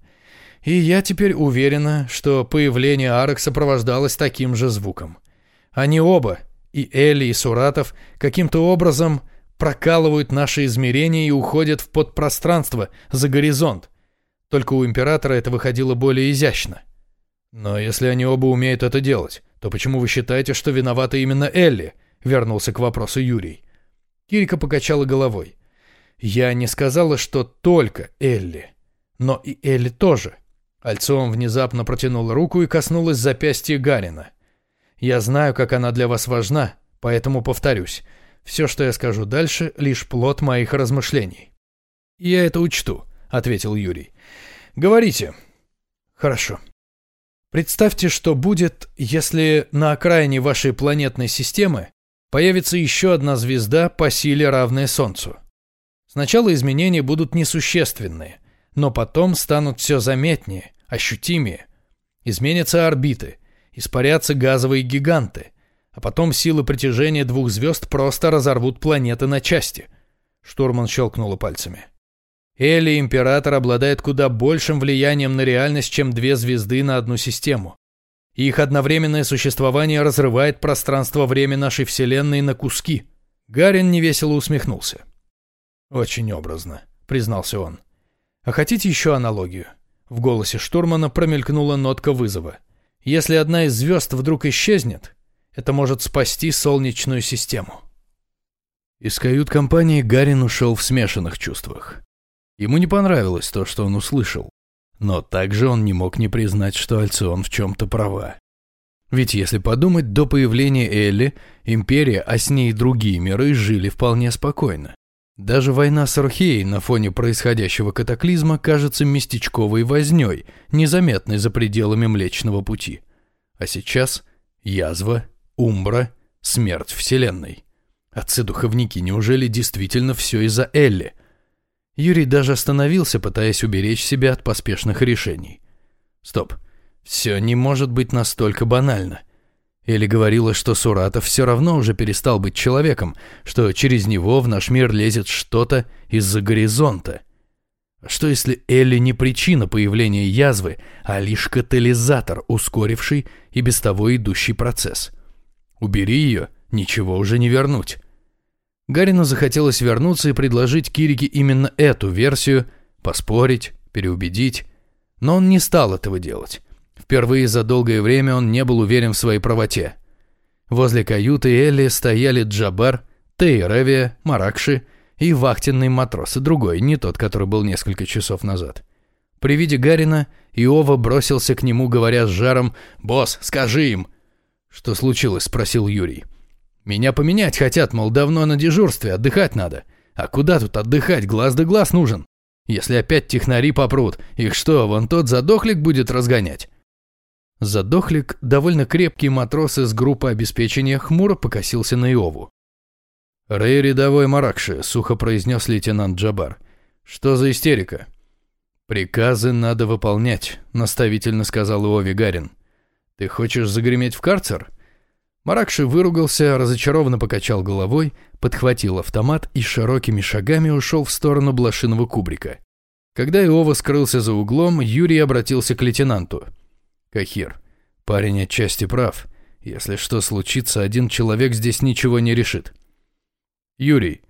«И я теперь уверена, что появление арок сопровождалось таким же звуком. Они оба, и Элли, и Суратов, каким-то образом прокалывают наши измерения и уходят в подпространство, за горизонт. Только у императора это выходило более изящно. Но если они оба умеют это делать, то почему вы считаете, что виновата именно Элли? Вернулся к вопросу Юрий. Кирика покачала головой. Я не сказала, что только Элли. Но и Элли тоже. Альцом внезапно протянул руку и коснулась запястья Гарина. Я знаю, как она для вас важна, поэтому повторюсь. Все, что я скажу дальше, лишь плод моих размышлений. Я это учту, ответил Юрий. Говорите. Хорошо. Представьте, что будет, если на окраине вашей планетной системы появится еще одна звезда по силе, равная Солнцу. Сначала изменения будут несущественные, но потом станут все заметнее, ощутимее. Изменятся орбиты, испарятся газовые гиганты, а потом силы притяжения двух звезд просто разорвут планеты на части. Штурман щелкнула пальцами. Элли Император обладает куда большим влиянием на реальность, чем две звезды на одну систему. их одновременное существование разрывает пространство-время нашей Вселенной на куски. Гарин невесело усмехнулся. «Очень образно», — признался он. «А хотите еще аналогию?» В голосе штурмана промелькнула нотка вызова. «Если одна из звезд вдруг исчезнет, это может спасти Солнечную систему». Из кают-компании Гарин ушел в смешанных чувствах. Ему не понравилось то, что он услышал. Но также он не мог не признать, что Альцион в чем-то права. Ведь если подумать, до появления Элли, Империя, а с ней и другие миры жили вполне спокойно. Даже война с Археей на фоне происходящего катаклизма кажется местечковой вознёй, незаметной за пределами Млечного Пути. А сейчас язва, умбра, смерть Вселенной. Отцы-духовники, неужели действительно все из-за Элли? Юрий даже остановился, пытаясь уберечь себя от поспешных решений. Стоп, все не может быть настолько банально. Элли говорила, что Суратов все равно уже перестал быть человеком, что через него в наш мир лезет что-то из-за горизонта. Что если Элли не причина появления язвы, а лишь катализатор, ускоривший и без того идущий процесс? Убери ее, ничего уже не вернуть. Гарину захотелось вернуться и предложить Кирике именно эту версию, поспорить, переубедить. Но он не стал этого делать. Впервые за долгое время он не был уверен в своей правоте. Возле каюты Элли стояли Джабар, Тейревия, Маракши и вахтенный матрос, другой, не тот, который был несколько часов назад. При виде Гарина Иова бросился к нему, говоря с жаром «Босс, скажи им!» «Что случилось?» – спросил Юрий. Меня поменять хотят, мол, давно на дежурстве, отдыхать надо. А куда тут отдыхать, глаз да глаз нужен. Если опять технари попрут, их что, вон тот задохлик будет разгонять? Задохлик, довольно крепкий матрос из группы обеспечения, хмуро покосился на Иову. «Рэй рядовой Маракши», — сухо произнес лейтенант Джабар. «Что за истерика?» «Приказы надо выполнять», — наставительно сказал Иови Гарин. «Ты хочешь загреметь в карцер?» Маракши выругался, разочарованно покачал головой, подхватил автомат и широкими шагами ушел в сторону блошиного кубрика. Когда Иова скрылся за углом, Юрий обратился к лейтенанту. «Кахир, парень отчасти прав. Если что случится, один человек здесь ничего не решит». «Юрий,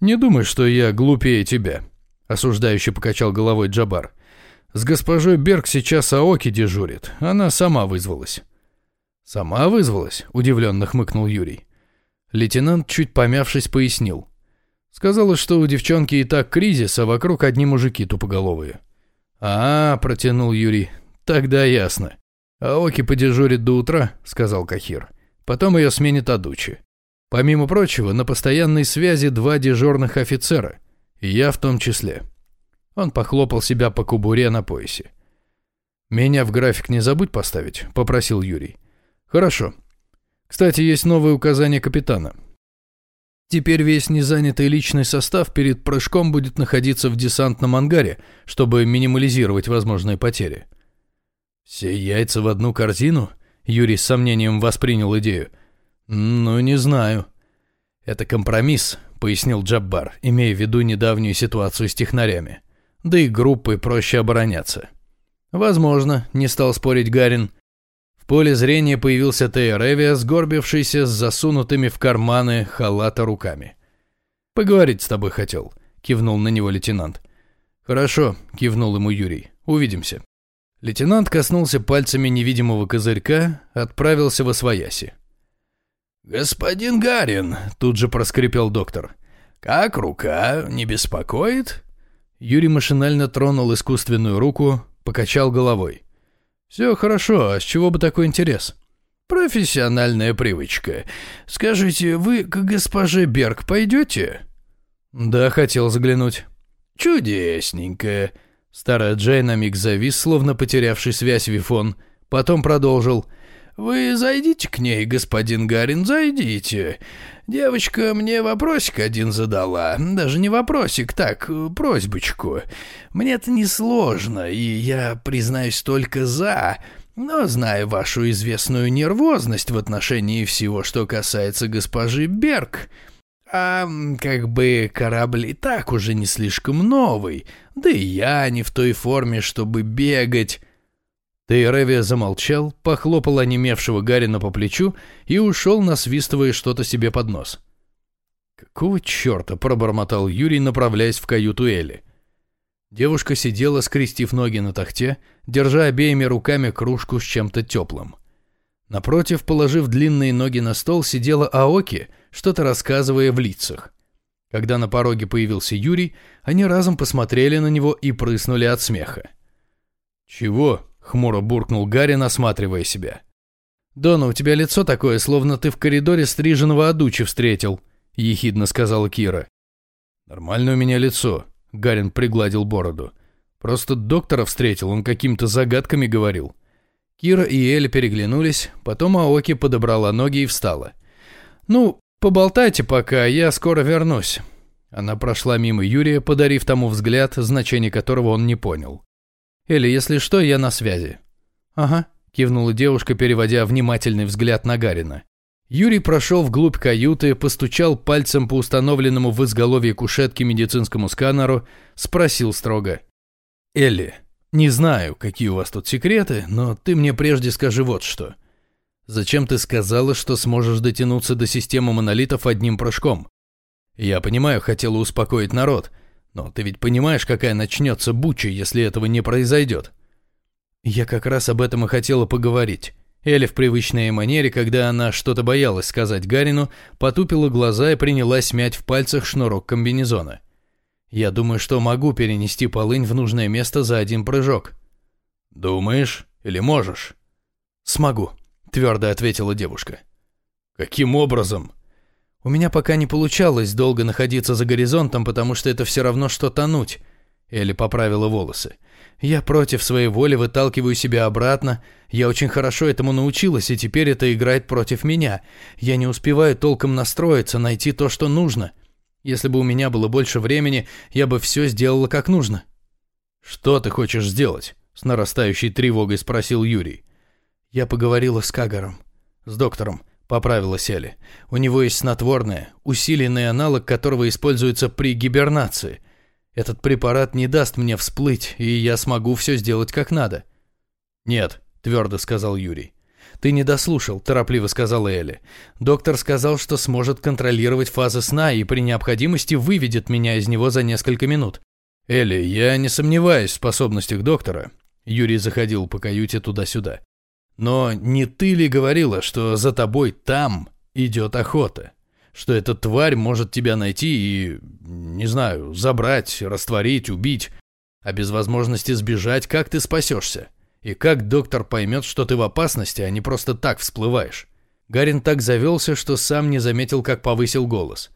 не думай, что я глупее тебя», — осуждающе покачал головой Джабар. «С госпожой Берг сейчас Аоки дежурит. Она сама вызвалась». «Сама вызвалась?» – удивленно хмыкнул Юрий. Лейтенант, чуть помявшись, пояснил. Сказала, что у девчонки и так кризис, а вокруг одни мужики тупоголовые. «А, — протянул Юрий, — тогда ясно. Аоки подежурит до утра», — сказал Кахир. «Потом ее сменит Адучи. Помимо прочего, на постоянной связи два дежурных офицера, и я в том числе». Он похлопал себя по кубуре на поясе. «Меня в график не забудь поставить», — попросил Юрий. Хорошо. Кстати, есть новое указание капитана. Теперь весь незанятый личный состав перед прыжком будет находиться в десантном ангаре, чтобы минимализировать возможные потери. Все яйца в одну корзину? Юрий с сомнением воспринял идею. Ну, не знаю. Это компромисс, пояснил Джаббар, имея в виду недавнюю ситуацию с технарями. Да и группы проще обороняться. Возможно, не стал спорить Гарин поле зрения появился Тейревия, сгорбившийся с засунутыми в карманы халата руками. «Поговорить с тобой хотел», — кивнул на него лейтенант. «Хорошо», — кивнул ему Юрий. «Увидимся». Лейтенант коснулся пальцами невидимого козырька, отправился во свояси. «Господин Гарин», — тут же проскрипел доктор, — «как рука, не беспокоит?» Юрий машинально тронул искусственную руку, покачал головой. «Все хорошо, а с чего бы такой интерес?» «Профессиональная привычка. Скажите, вы к госпоже Берг пойдете?» «Да, хотел заглянуть». «Чудесненько». Старая Джей на миг завис, словно потерявший связь Вифон. Потом продолжил. «Вы зайдите к ней, господин Гарин, зайдите. Девочка мне вопросик один задала. Даже не вопросик, так, просьбочку. Мне это несложно, и я, признаюсь, только за, но знаю вашу известную нервозность в отношении всего, что касается госпожи Берг. А как бы корабль и так уже не слишком новый, да и я не в той форме, чтобы бегать. Тейревия замолчал, похлопал онемевшего Гарина по плечу и ушел, насвистывая что-то себе под нос. «Какого черта?» – пробормотал Юрий, направляясь в каюту Эли. Девушка сидела, скрестив ноги на тахте, держа обеими руками кружку с чем-то теплым. Напротив, положив длинные ноги на стол, сидела Аоки, что-то рассказывая в лицах. Когда на пороге появился Юрий, они разом посмотрели на него и прыснули от смеха. «Чего?» Хмуро буркнул Гарри, осматривая себя. «Дона, у тебя лицо такое, словно ты в коридоре стриженного Адучи встретил», — ехидно сказала Кира. «Нормально у меня лицо», — Гарин пригладил бороду. «Просто доктора встретил, он какими-то загадками говорил». Кира и Эль переглянулись, потом Аоки подобрала ноги и встала. «Ну, поболтайте пока, я скоро вернусь». Она прошла мимо Юрия, подарив тому взгляд, значение которого он не понял. «Элли, если что, я на связи». «Ага», – кивнула девушка, переводя внимательный взгляд на Гарина. Юрий прошел вглубь каюты, постучал пальцем по установленному в изголовье кушетки медицинскому сканеру, спросил строго. «Элли, не знаю, какие у вас тут секреты, но ты мне прежде скажи вот что. Зачем ты сказала, что сможешь дотянуться до системы монолитов одним прыжком? Я понимаю, хотела успокоить народ, но ты ведь понимаешь, какая начнется буча, если этого не произойдет. Я как раз об этом и хотела поговорить. Эля в привычной манере, когда она что-то боялась сказать Гарину, потупила глаза и принялась мять в пальцах шнурок комбинезона. Я думаю, что могу перенести полынь в нужное место за один прыжок. Думаешь или можешь? Смогу, твердо ответила девушка. Каким образом? У меня пока не получалось долго находиться за горизонтом, потому что это все равно что тонуть. Элли поправила волосы. Я против своей воли выталкиваю себя обратно. Я очень хорошо этому научилась, и теперь это играет против меня. Я не успеваю толком настроиться, найти то, что нужно. Если бы у меня было больше времени, я бы все сделала как нужно. «Что ты хочешь сделать?» — с нарастающей тревогой спросил Юрий. Я поговорила с Кагаром, с доктором. Поправила Селли. У него есть снотворное, усиленный аналог которого используется при гибернации. Этот препарат не даст мне всплыть, и я смогу все сделать как надо. Нет, твердо сказал Юрий. «Ты не дослушал», – торопливо сказала Элли. «Доктор сказал, что сможет контролировать фазы сна и при необходимости выведет меня из него за несколько минут». «Элли, я не сомневаюсь в способностях доктора». Юрий заходил по каюте туда-сюда. Но не ты ли говорила, что за тобой там идет охота? Что эта тварь может тебя найти и, не знаю, забрать, растворить, убить? А без возможности сбежать, как ты спасешься? И как доктор поймет, что ты в опасности, а не просто так всплываешь? Гарин так завелся, что сам не заметил, как повысил голос.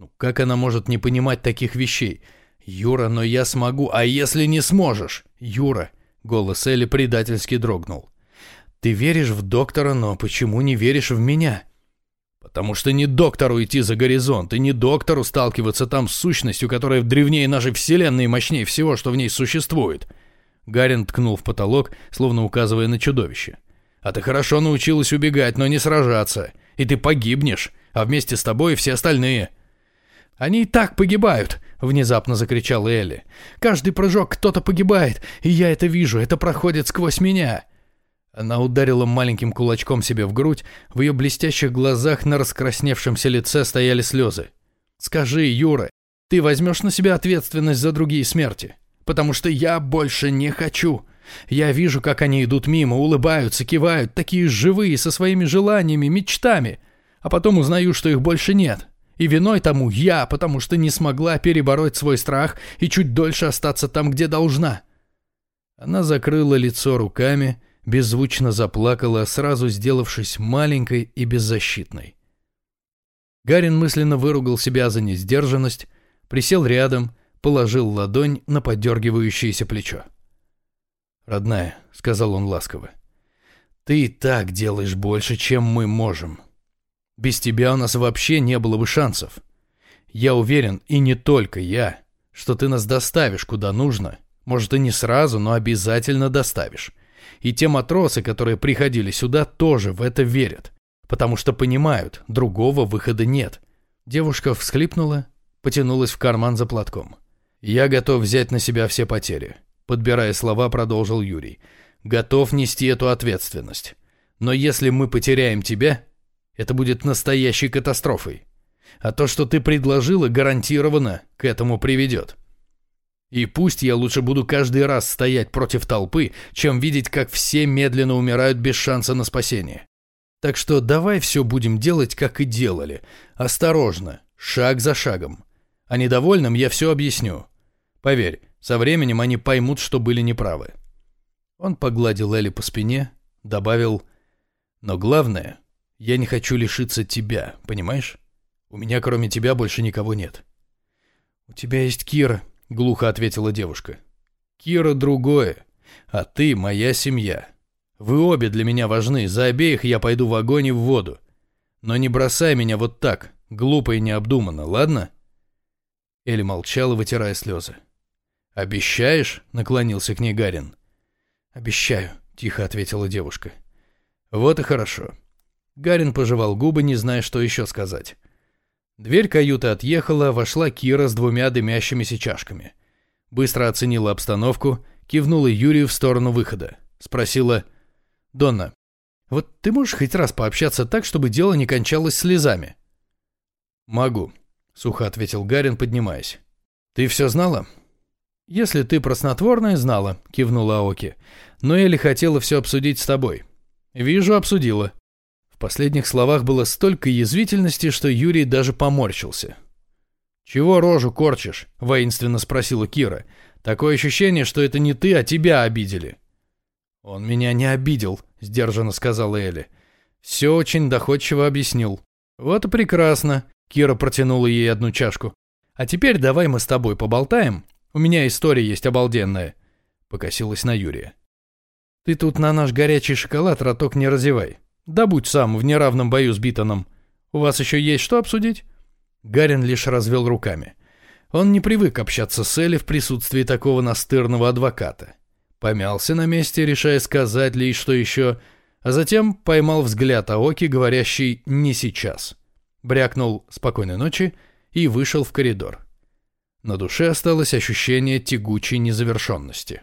Ну как она может не понимать таких вещей? Юра, но я смогу, а если не сможешь? Юра, голос Элли предательски дрогнул. Ты веришь в доктора, но почему не веришь в меня? Потому что не доктору идти за горизонт, и не доктору сталкиваться там с сущностью, которая древнее нашей вселенной и мощнее всего, что в ней существует. Гарин ткнул в потолок, словно указывая на чудовище. А ты хорошо научилась убегать, но не сражаться. И ты погибнешь, а вместе с тобой все остальные. «Они и так погибают!» — внезапно закричала Элли. «Каждый прыжок кто-то погибает, и я это вижу, это проходит сквозь меня!» Она ударила маленьким кулачком себе в грудь, в ее блестящих глазах на раскрасневшемся лице стояли слезы. «Скажи, Юра, ты возьмешь на себя ответственность за другие смерти? Потому что я больше не хочу. Я вижу, как они идут мимо, улыбаются, кивают, такие живые, со своими желаниями, мечтами. А потом узнаю, что их больше нет. И виной тому я, потому что не смогла перебороть свой страх и чуть дольше остаться там, где должна». Она закрыла лицо руками, беззвучно заплакала, сразу сделавшись маленькой и беззащитной. Гарин мысленно выругал себя за несдержанность, присел рядом, положил ладонь на поддергивающееся плечо. «Родная», — сказал он ласково, — «ты и так делаешь больше, чем мы можем. Без тебя у нас вообще не было бы шансов. Я уверен, и не только я, что ты нас доставишь куда нужно, может и не сразу, но обязательно доставишь. И те матросы, которые приходили сюда, тоже в это верят, потому что понимают, другого выхода нет. Девушка всхлипнула, потянулась в карман за платком. «Я готов взять на себя все потери», — подбирая слова, продолжил Юрий. «Готов нести эту ответственность. Но если мы потеряем тебя, это будет настоящей катастрофой. А то, что ты предложила, гарантированно к этому приведет». И пусть я лучше буду каждый раз стоять против толпы, чем видеть, как все медленно умирают без шанса на спасение. Так что давай все будем делать, как и делали. Осторожно, шаг за шагом. А недовольным я все объясню. Поверь, со временем они поймут, что были неправы. Он погладил Элли по спине, добавил, «Но главное, я не хочу лишиться тебя, понимаешь? У меня кроме тебя больше никого нет». «У тебя есть Кира», — глухо ответила девушка. «Кира другое, а ты моя семья. Вы обе для меня важны, за обеих я пойду в огонь и в воду. Но не бросай меня вот так, глупо и необдуманно, ладно?» Элли молчала, вытирая слезы. «Обещаешь?» — наклонился к ней Гарин. «Обещаю», — тихо ответила девушка. «Вот и хорошо». Гарин пожевал губы, не зная, что еще сказать. Дверь каюты отъехала, вошла Кира с двумя дымящимися чашками. Быстро оценила обстановку, кивнула Юрию в сторону выхода. Спросила, «Донна, вот ты можешь хоть раз пообщаться так, чтобы дело не кончалось слезами?» «Могу», — сухо ответил Гарин, поднимаясь. «Ты все знала?» «Если ты про снотворное, знала», — кивнула Аоки. «Но Элли хотела все обсудить с тобой». «Вижу, обсудила. В последних словах было столько язвительности, что Юрий даже поморщился. «Чего рожу корчишь?» — воинственно спросила Кира. «Такое ощущение, что это не ты, а тебя обидели». «Он меня не обидел», — сдержанно сказала Элли. «Все очень доходчиво объяснил». «Вот и прекрасно. Кира протянула ей одну чашку. «А теперь давай мы с тобой поболтаем. У меня история есть обалденная». Покосилась на Юрия. «Ты тут на наш горячий шоколад роток не разевай. Добудь сам в неравном бою с Битоном. У вас еще есть что обсудить?» Гарин лишь развел руками. Он не привык общаться с Элли в присутствии такого настырного адвоката. Помялся на месте, решая сказать ли что еще, а затем поймал взгляд Аоки, говорящий «не сейчас». Брякнул «спокойной ночи» и вышел в коридор. На душе осталось ощущение тягучей незавершенности.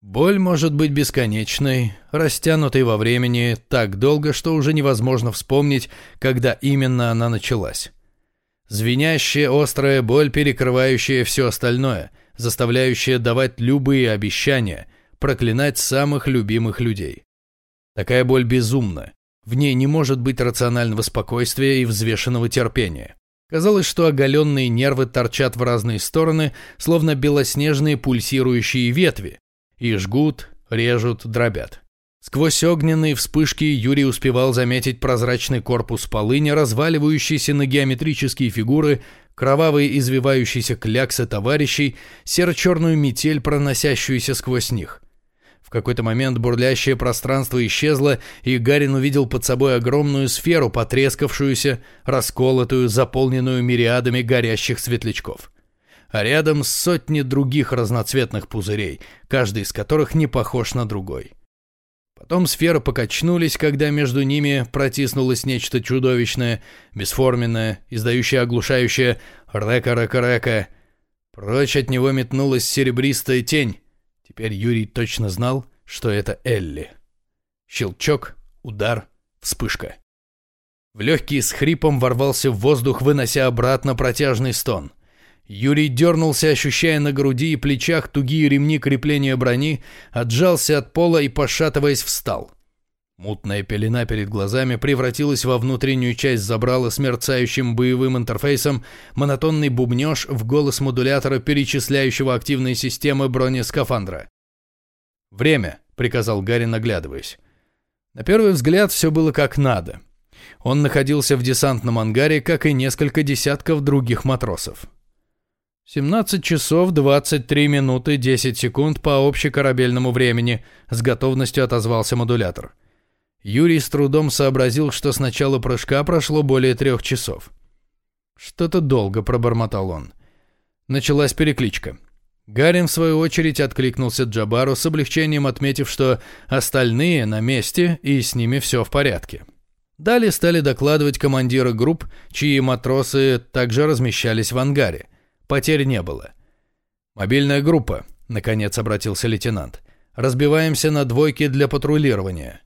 Боль может быть бесконечной, растянутой во времени так долго, что уже невозможно вспомнить, когда именно она началась. Звенящая острая боль, перекрывающая все остальное, заставляющая давать любые обещания, проклинать самых любимых людей. Такая боль безумна. В ней не может быть рационального спокойствия и взвешенного терпения. Казалось, что оголенные нервы торчат в разные стороны, словно белоснежные пульсирующие ветви, и жгут, режут, дробят. Сквозь огненные вспышки Юрий успевал заметить прозрачный корпус полыни, разваливающийся на геометрические фигуры, кровавые извивающиеся кляксы товарищей, серо-черную метель, проносящуюся сквозь них. В какой-то момент бурлящее пространство исчезло, и Гарин увидел под собой огромную сферу, потрескавшуюся, расколотую, заполненную мириадами горящих светлячков а рядом сотни других разноцветных пузырей, каждый из которых не похож на другой. Потом сферы покачнулись, когда между ними протиснулось нечто чудовищное, бесформенное, издающее оглушающее «река-река-река». Прочь от него метнулась серебристая тень. Теперь Юрий точно знал, что это Элли. Щелчок, удар, вспышка. В легкий с хрипом ворвался в воздух, вынося обратно протяжный стон. Юрий дернулся, ощущая на груди и плечах тугие ремни крепления брони, отжался от пола и, пошатываясь, встал. Мутная пелена перед глазами превратилась во внутреннюю часть забрала с мерцающим боевым интерфейсом, монотонный бубнеж в голос модулятора, перечисляющего активные системы бронескафандра. «Время», — приказал Гарри, наглядываясь. На первый взгляд все было как надо. Он находился в десантном ангаре, как и несколько десятков других матросов. 17 часов 23 минуты 10 секунд по общекорабельному времени, с готовностью отозвался модулятор. Юрий с трудом сообразил, что с начала прыжка прошло более трех часов. Что-то долго пробормотал он. Началась перекличка. Гарин, в свою очередь, откликнулся Джабару с облегчением, отметив, что остальные на месте и с ними все в порядке. Далее стали докладывать командиры групп, чьи матросы также размещались в ангаре – Потерь не было. «Мобильная группа», — наконец обратился лейтенант. «Разбиваемся на двойки для патрулирования».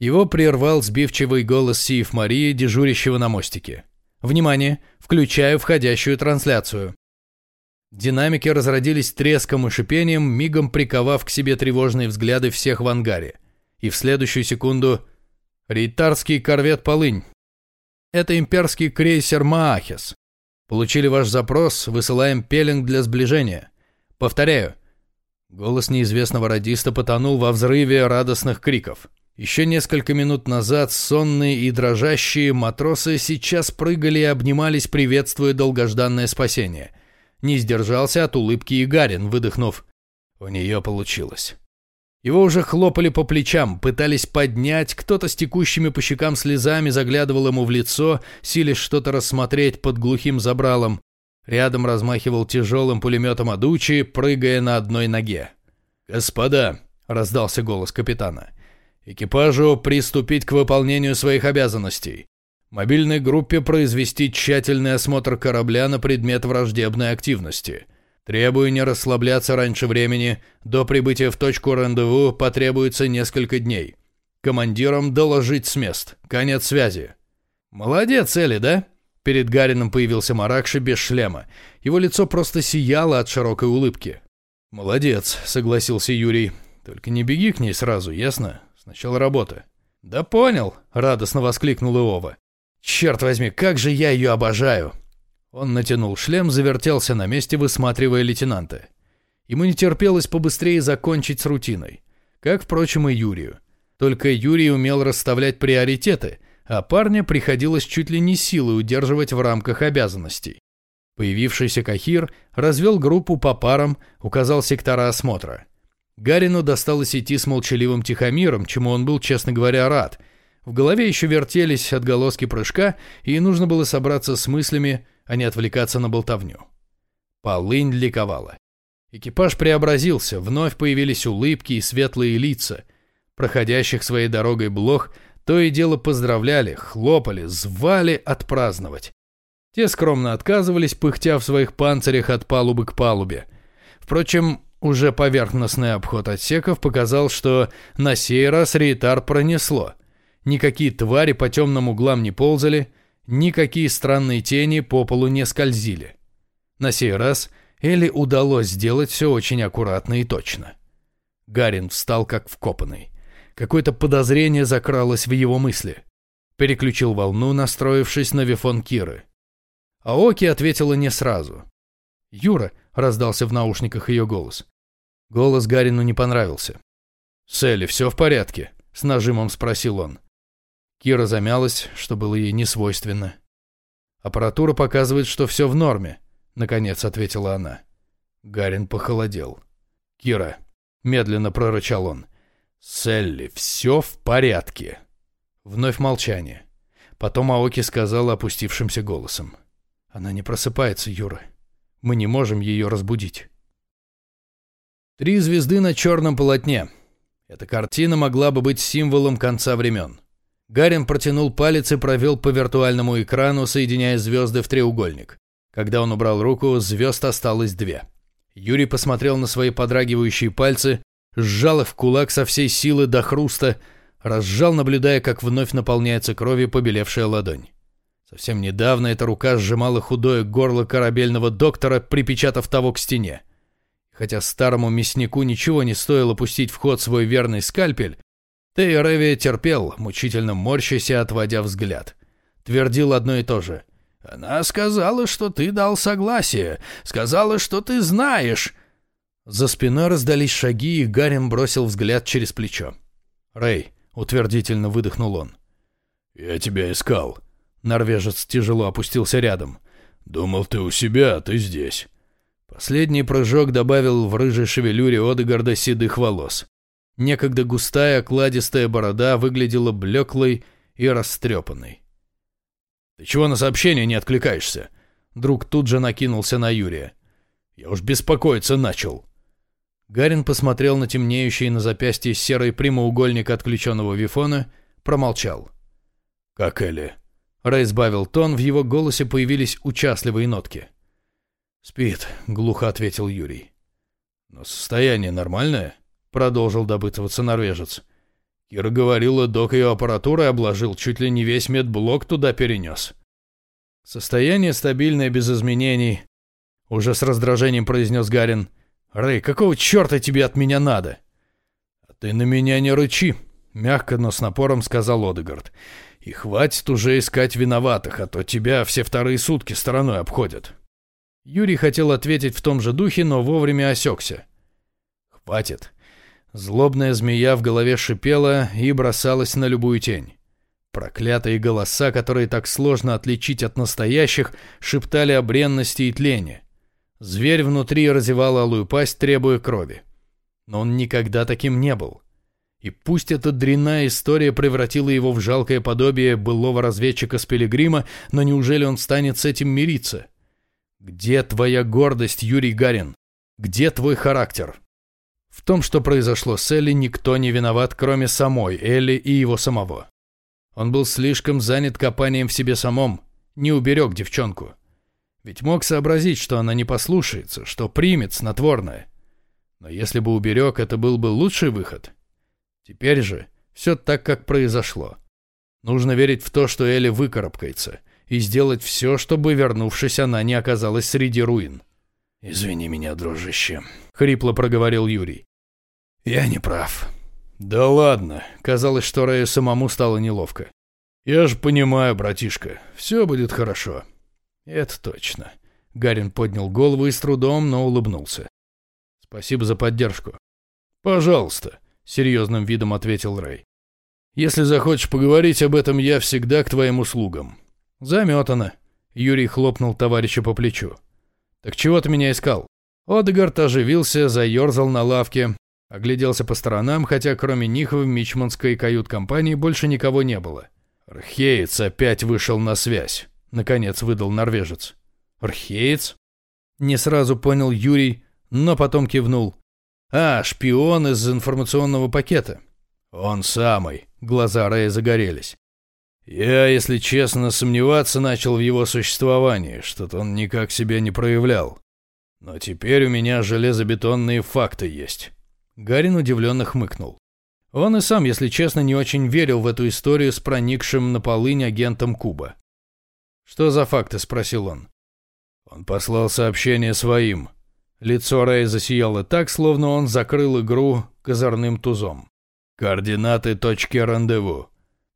Его прервал сбивчивый голос Сиев Марии, дежурящего на мостике. «Внимание! Включаю входящую трансляцию». Динамики разродились треском и шипением, мигом приковав к себе тревожные взгляды всех в ангаре. И в следующую секунду «Рейтарский корвет «Полынь». Это имперский крейсер «Маахес». Получили ваш запрос, высылаем пеленг для сближения. Повторяю. Голос неизвестного радиста потонул во взрыве радостных криков. Еще несколько минут назад сонные и дрожащие матросы сейчас прыгали и обнимались, приветствуя долгожданное спасение. Не сдержался от улыбки и Гарин, выдохнув. У нее получилось. Его уже хлопали по плечам, пытались поднять, кто-то с текущими по щекам слезами заглядывал ему в лицо, силясь что-то рассмотреть под глухим забралом. Рядом размахивал тяжелым пулеметом Адучи, прыгая на одной ноге. «Господа!» — раздался голос капитана. «Экипажу приступить к выполнению своих обязанностей. Мобильной группе произвести тщательный осмотр корабля на предмет враждебной активности». Требую не расслабляться раньше времени. До прибытия в точку рандеву потребуется несколько дней. Командирам доложить с мест. Конец связи. Молодец, Эли, да? Перед Гарином появился Маракши без шлема. Его лицо просто сияло от широкой улыбки. «Молодец», — согласился Юрий. «Только не беги к ней сразу, ясно? Сначала работа». «Да понял», — радостно воскликнул Иова. «Черт возьми, как же я ее обожаю!» Он натянул шлем, завертелся на месте, высматривая лейтенанта. Ему не терпелось побыстрее закончить с рутиной. Как, впрочем, и Юрию. Только Юрий умел расставлять приоритеты, а парня приходилось чуть ли не силой удерживать в рамках обязанностей. Появившийся Кахир развел группу по парам, указал сектора осмотра. Гарину досталось идти с молчаливым Тихомиром, чему он был, честно говоря, рад. В голове еще вертелись отголоски прыжка, и нужно было собраться с мыслями, а не отвлекаться на болтовню. Полынь ликовала. Экипаж преобразился, вновь появились улыбки и светлые лица. Проходящих своей дорогой блох то и дело поздравляли, хлопали, звали отпраздновать. Те скромно отказывались, пыхтя в своих панцирях от палубы к палубе. Впрочем, уже поверхностный обход отсеков показал, что на сей раз рейтар пронесло. Никакие твари по темным углам не ползали, никакие странные тени по полу не скользили. На сей раз Элли удалось сделать все очень аккуратно и точно. Гарин встал как вкопанный. Какое-то подозрение закралось в его мысли. Переключил волну, настроившись на вифон Киры. Аоки ответила не сразу. «Юра», — раздался в наушниках ее голос. Голос Гарину не понравился. «Селли, все в порядке?» — с нажимом спросил он. Кира замялась, что было ей не свойственно. «Аппаратура показывает, что все в норме», — наконец ответила она. Гарин похолодел. «Кира», — медленно прорычал он, «Селли, все в порядке». Вновь молчание. Потом Аоки сказала опустившимся голосом. «Она не просыпается, Юра. Мы не можем ее разбудить». Три звезды на черном полотне. Эта картина могла бы быть символом конца времен. Гарин протянул палец и провел по виртуальному экрану, соединяя звезды в треугольник. Когда он убрал руку, звезд осталось две. Юрий посмотрел на свои подрагивающие пальцы, сжал их в кулак со всей силы до хруста, разжал, наблюдая, как вновь наполняется кровью побелевшая ладонь. Совсем недавно эта рука сжимала худое горло корабельного доктора, припечатав того к стене. Хотя старому мяснику ничего не стоило пустить в ход свой верный скальпель, Тейреви терпел, мучительно морщася, отводя взгляд. Твердил одно и то же. «Она сказала, что ты дал согласие. Сказала, что ты знаешь. За спиной раздались шаги, и Гарем бросил взгляд через плечо. «Рэй», — утвердительно выдохнул он. «Я тебя искал». Норвежец тяжело опустился рядом. «Думал, ты у себя, а ты здесь». Последний прыжок добавил в рыжей шевелюре Одегарда седых волос. Некогда густая, окладистая борода выглядела блеклой и растрепанной. «Ты чего на сообщение не откликаешься?» Друг тут же накинулся на Юрия. «Я уж беспокоиться начал». Гарин посмотрел на темнеющий на запястье серый прямоугольник отключенного вифона, промолчал. «Как Элли?» Рэй сбавил тон, в его голосе появились участливые нотки. «Спит», — глухо ответил Юрий. «Но состояние нормальное?» — продолжил добытываться норвежец. Кира говорила, док ее аппаратурой обложил, чуть ли не весь медблок туда перенес. «Состояние стабильное, без изменений», — уже с раздражением произнес Гарин. «Рэй, какого черта тебе от меня надо?» «А ты на меня не рычи», — мягко, но с напором сказал Одегард. «И хватит уже искать виноватых, а то тебя все вторые сутки стороной обходят». Юрий хотел ответить в том же духе, но вовремя осекся. «Хватит». Злобная змея в голове шипела и бросалась на любую тень. Проклятые голоса, которые так сложно отличить от настоящих, шептали о бренности и тлении. Зверь внутри разевал алую пасть, требуя крови. Но он никогда таким не был. И пусть эта дрянная история превратила его в жалкое подобие былого разведчика с Пилигрима, но неужели он станет с этим мириться? Где твоя гордость, Юрий Гарин? Где твой характер? В том, что произошло с Элли, никто не виноват, кроме самой Элли и его самого. Он был слишком занят копанием в себе самом, не уберег девчонку. Ведь мог сообразить, что она не послушается, что примет снотворное. Но если бы уберег, это был бы лучший выход. Теперь же все так, как произошло. Нужно верить в то, что Элли выкарабкается, и сделать все, чтобы, вернувшись, она не оказалась среди руин. «Извини меня, дружище», — хрипло проговорил Юрий. «Я не прав». «Да ладно», — казалось, что Рэю самому стало неловко. «Я же понимаю, братишка, все будет хорошо». «Это точно». Гарин поднял голову и с трудом, но улыбнулся. «Спасибо за поддержку». «Пожалуйста», — серьезным видом ответил Рэй. Если захочешь поговорить об этом, я всегда к твоим услугам». «Заметано», — Юрий хлопнул товарища по плечу. «Так чего ты меня искал?» Одегард оживился, заерзал на лавке, огляделся по сторонам, хотя кроме них в мичманской кают-компании больше никого не было. «Археец опять вышел на связь», — наконец выдал норвежец. «Археец?» Не сразу понял Юрий, но потом кивнул. «А, шпион из информационного пакета». «Он самый», — глаза Рэя загорелись. «Я, если честно, сомневаться начал в его существовании, что-то он никак себя не проявлял. Но теперь у меня железобетонные факты есть». Гарин удивленно хмыкнул. Он и сам, если честно, не очень верил в эту историю с проникшим на полынь агентом Куба. «Что за факты?» – спросил он. Он послал сообщение своим. Лицо Рэя засияло так, словно он закрыл игру козырным тузом. «Координаты точки рандеву».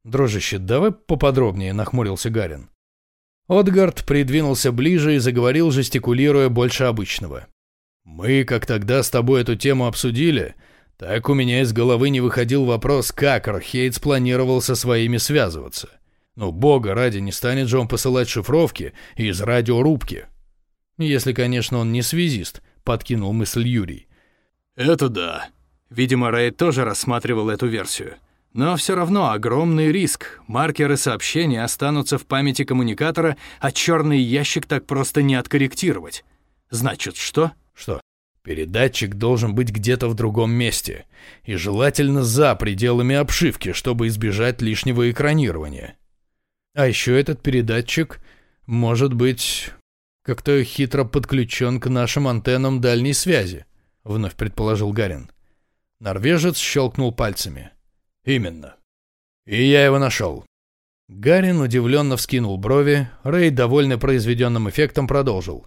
«Дружище, давай поподробнее», – нахмурился Гарин. Отгард придвинулся ближе и заговорил, жестикулируя больше обычного. «Мы, как тогда с тобой эту тему обсудили, так у меня из головы не выходил вопрос, как Архейт планировал со своими связываться. Ну, бога ради, не станет же он посылать шифровки из радиорубки. Если, конечно, он не связист, подкинул мысль Юрий. Это да. Видимо, Рейд тоже рассматривал эту версию. Но все равно огромный риск. Маркеры сообщения останутся в памяти коммуникатора, а черный ящик так просто не откорректировать. Значит, что? Что? Передатчик должен быть где-то в другом месте, и желательно за пределами обшивки, чтобы избежать лишнего экранирования. А еще этот передатчик может быть как-то хитро подключен к нашим антеннам дальней связи, вновь предположил Гарин. Норвежец щелкнул пальцами. Именно. И я его нашел. Гарин удивленно вскинул брови, Рэй, довольный произведенным эффектом, продолжил.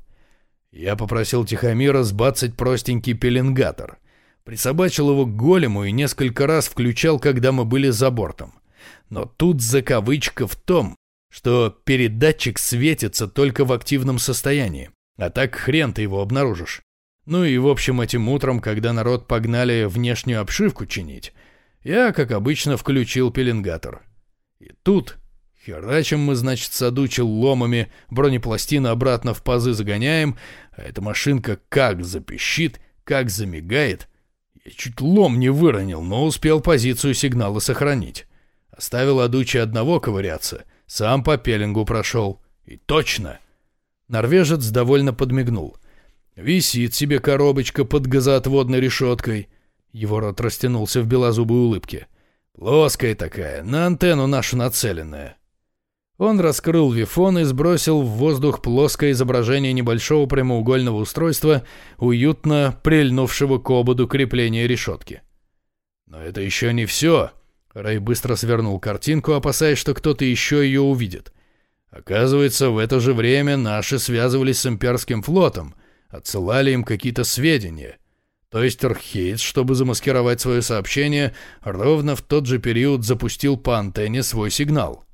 Я попросил Тихомира сбацать простенький пеленгатор. Присобачил его к голему и несколько раз включал, когда мы были за бортом. Но тут закавычка в том, что передатчик светится только в активном состоянии, а так хрен ты его обнаружишь. Ну и в общем этим утром, когда народ погнали внешнюю обшивку чинить, я, как обычно, включил пеленгатор. И тут Херачим мы, значит, садучил ломами, бронепластины обратно в пазы загоняем, а эта машинка как запищит, как замигает. Я чуть лом не выронил, но успел позицию сигнала сохранить. Оставил одучи одного ковыряться, сам по пеленгу прошел. И точно! Норвежец довольно подмигнул. Висит себе коробочка под газоотводной решеткой. Его рот растянулся в белозубой улыбке. Плоская такая, на антенну нашу нацеленная. Он раскрыл вифон и сбросил в воздух плоское изображение небольшого прямоугольного устройства, уютно прильнувшего к ободу крепления решетки. «Но это еще не все!» Рэй быстро свернул картинку, опасаясь, что кто-то еще ее увидит. Оказывается, в это же время наши связывались с имперским флотом, отсылали им какие-то сведения. То есть Архейц, чтобы замаскировать свое сообщение, ровно в тот же период запустил по антенне свой сигнал.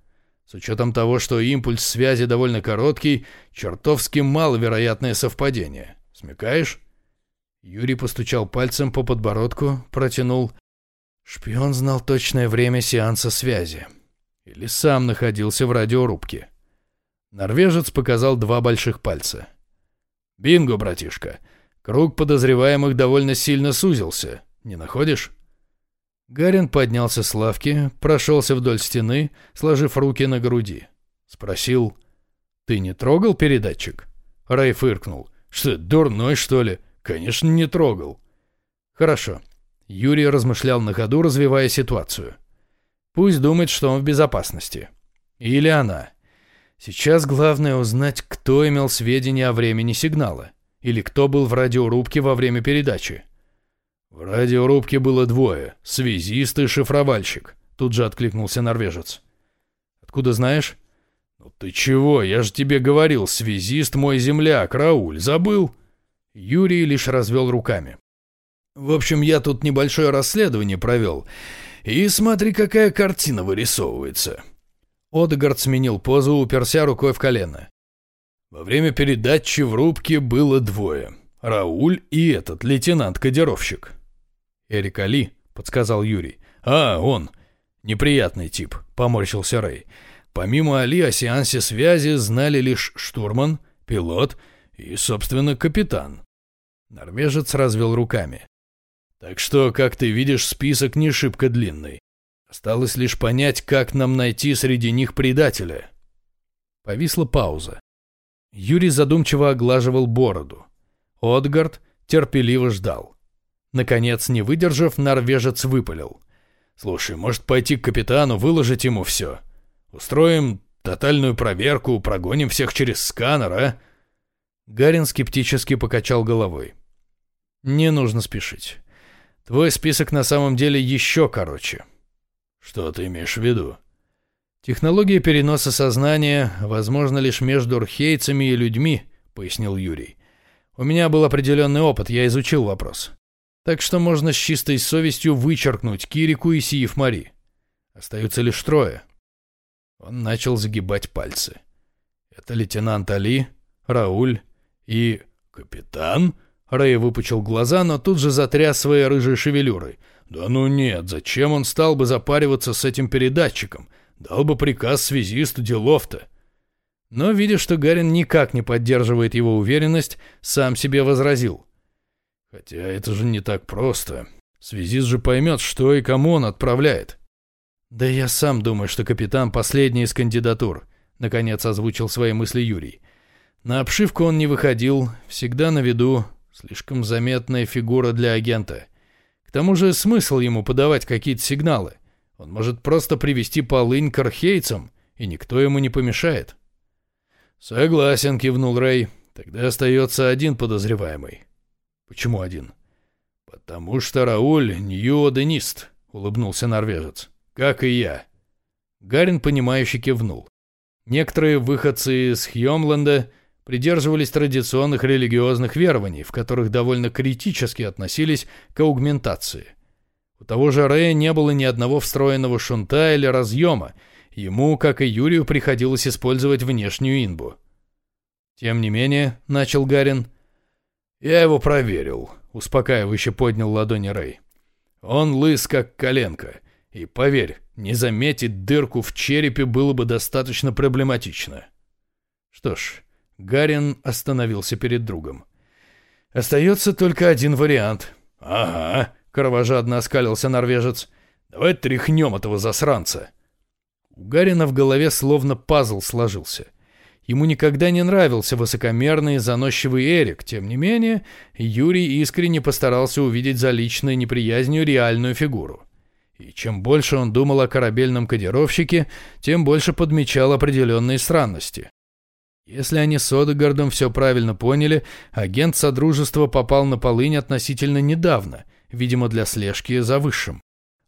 С учетом того, что импульс связи довольно короткий, чертовски маловероятное совпадение. Смекаешь? Юрий постучал пальцем по подбородку, протянул. Шпион знал точное время сеанса связи. Или сам находился в радиорубке. Норвежец показал два больших пальца. «Бинго, братишка. Круг подозреваемых довольно сильно сузился. Не находишь?» Гарин поднялся с лавки, прошелся вдоль стены, сложив руки на груди. Спросил, «Ты не трогал передатчик?» Рэй фыркнул. «Что, дурной, что ли?» «Конечно, не трогал». «Хорошо». Юрий размышлял на ходу, развивая ситуацию. «Пусть думает, что он в безопасности. Или она. Сейчас главное узнать, кто имел сведения о времени сигнала. Или кто был в радиорубке во время передачи. «В радиорубке было двое, связист и шифровальщик», — тут же откликнулся норвежец. «Откуда знаешь?» «Ну ты чего, я же тебе говорил, связист мой земляк, Рауль, забыл?» Юрий лишь развел руками. «В общем, я тут небольшое расследование провел, и смотри, какая картина вырисовывается». Одегард сменил позу, уперся рукой в колено. Во время передачи в рубке было двое. Рауль и этот лейтенант-кодировщик. «Эрик Али», — подсказал Юрий. «А, он. «Неприятный тип», — поморщился Рэй. «Помимо Али о сеансе связи знали лишь штурман, пилот и, собственно, капитан». Норвежец развел руками. «Так что, как ты видишь, список не шибко длинный. Осталось лишь понять, как нам найти среди них предателя». Повисла пауза. Юрий задумчиво оглаживал бороду. Отгард терпеливо ждал. Наконец, не выдержав, норвежец выпалил. «Слушай, может пойти к капитану, выложить ему все? Устроим тотальную проверку, прогоним всех через сканер, а?» Гарин скептически покачал головой. «Не нужно спешить. Твой список на самом деле еще короче». «Что ты имеешь в виду?» «Технология переноса сознания возможна лишь между архейцами и людьми», — пояснил Юрий. «У меня был определенный опыт, я изучил вопрос. Так что можно с чистой совестью вычеркнуть Кирику и Сиев Мари. Остаются лишь трое». Он начал загибать пальцы. «Это лейтенант Али, Рауль и...» «Капитан?» Рэй выпучил глаза, но тут же затряс своей рыжей шевелюрой. «Да ну нет, зачем он стал бы запариваться с этим передатчиком? Дал бы приказ связисту делов-то. Но, видя, что Гарин никак не поддерживает его уверенность, сам себе возразил. Хотя это же не так просто. Связист же поймет, что и кому он отправляет. Да я сам думаю, что капитан последний из кандидатур, наконец озвучил свои мысли Юрий. На обшивку он не выходил, всегда на виду, слишком заметная фигура для агента. К тому же смысл ему подавать какие-то сигналы. Он может просто привести полынь к архейцам, и никто ему не помешает. Согласен, кивнул Рэй. Тогда остается один подозреваемый. Почему один? Потому что Рауль нью-оденист, улыбнулся норвежец. Как и я. Гарин, понимающе кивнул. Некоторые выходцы из Хьомленда придерживались традиционных религиозных верований, в которых довольно критически относились к аугментации – у того же Рэя не было ни одного встроенного шунта или разъема, ему, как и Юрию, приходилось использовать внешнюю инбу. «Тем не менее», — начал Гарин, — «я его проверил», — успокаивающе поднял ладони Рэй. «Он лыс, как коленка, и, поверь, не заметить дырку в черепе было бы достаточно проблематично». Что ж, Гарин остановился перед другом. «Остается только один вариант». «Ага», Кровожадно оскалился норвежец. «Давай тряхнем этого засранца!» У Гарина в голове словно пазл сложился. Ему никогда не нравился высокомерный заносчивый Эрик. Тем не менее, Юрий искренне постарался увидеть за личной неприязнью реальную фигуру. И чем больше он думал о корабельном кодировщике, тем больше подмечал определенные странности. Если они с Одегардом все правильно поняли, агент Содружества попал на полынь относительно недавно, видимо, для слежки за высшим.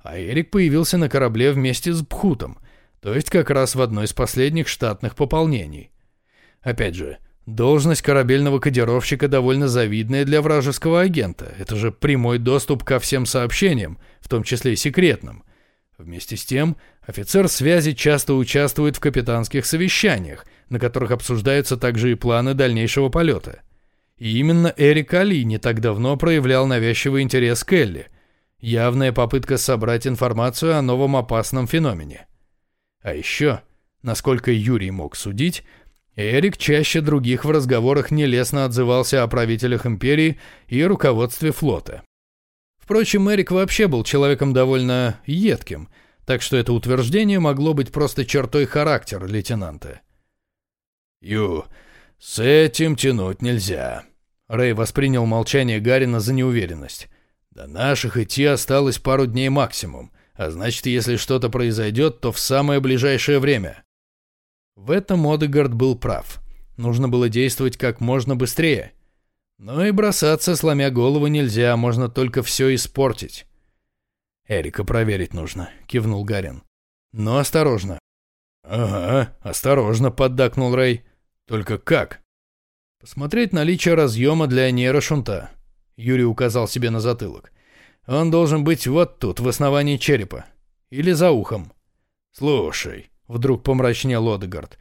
А Эрик появился на корабле вместе с Бхутом, то есть как раз в одной из последних штатных пополнений. Опять же, должность корабельного кодировщика довольно завидная для вражеского агента. Это же прямой доступ ко всем сообщениям, в том числе и секретным. Вместе с тем, офицер связи часто участвует в капитанских совещаниях, на которых обсуждаются также и планы дальнейшего полета. И именно Эрик Али не так давно проявлял навязчивый интерес к Элли. Явная попытка собрать информацию о новом опасном феномене. А еще, насколько Юрий мог судить, Эрик чаще других в разговорах нелестно отзывался о правителях империи и руководстве флота. Впрочем, Эрик вообще был человеком довольно едким, так что это утверждение могло быть просто чертой характера лейтенанта. «Ю, «С этим тянуть нельзя». Рэй воспринял молчание Гарина за неуверенность. «До наших идти осталось пару дней максимум, а значит, если что-то произойдет, то в самое ближайшее время». В этом Одегард был прав. Нужно было действовать как можно быстрее. Но и бросаться, сломя голову, нельзя, можно только все испортить. «Эрика проверить нужно», — кивнул Гарин. «Но осторожно». «Ага, осторожно», — поддакнул Рэй. Только как? Посмотреть наличие разъема для нейрошунта. Юрий указал себе на затылок. Он должен быть вот тут, в основании черепа. Или за ухом. Слушай, вдруг помрачнел Одегард.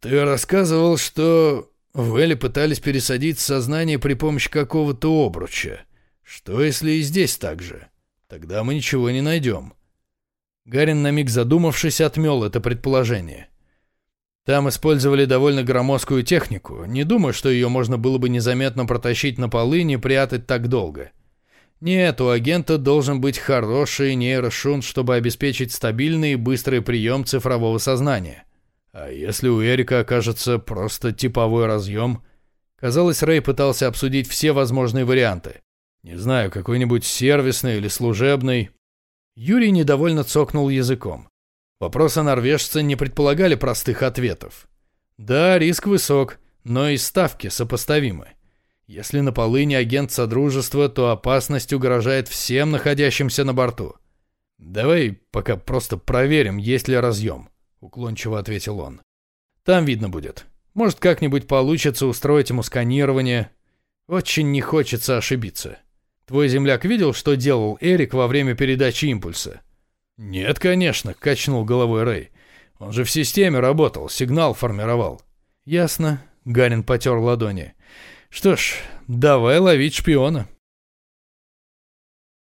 Ты рассказывал, что в Эле пытались пересадить сознание при помощи какого-то обруча. Что если и здесь так же? Тогда мы ничего не найдем. Гарин на миг задумавшись отмел это предположение. Там использовали довольно громоздкую технику. Не думаю, что ее можно было бы незаметно протащить на полы и не прятать так долго. Нет, у агента должен быть хороший нейрошунт, чтобы обеспечить стабильный и быстрый прием цифрового сознания. А если у Эрика окажется просто типовой разъем? Казалось, Рэй пытался обсудить все возможные варианты. Не знаю, какой-нибудь сервисный или служебный. Юрий недовольно цокнул языком. Вопросы норвежца не предполагали простых ответов. Да, риск высок, но и ставки сопоставимы. Если на полыне агент Содружества, то опасность угрожает всем находящимся на борту. Давай пока просто проверим, есть ли разъем, уклончиво ответил он. Там видно будет. Может, как-нибудь получится устроить ему сканирование. Очень не хочется ошибиться. Твой земляк видел, что делал Эрик во время передачи импульса? Нет, конечно, качнул головой Рэй. Он же в системе работал, сигнал формировал. Ясно. Гарин потер ладони. Что ж, давай ловить шпиона.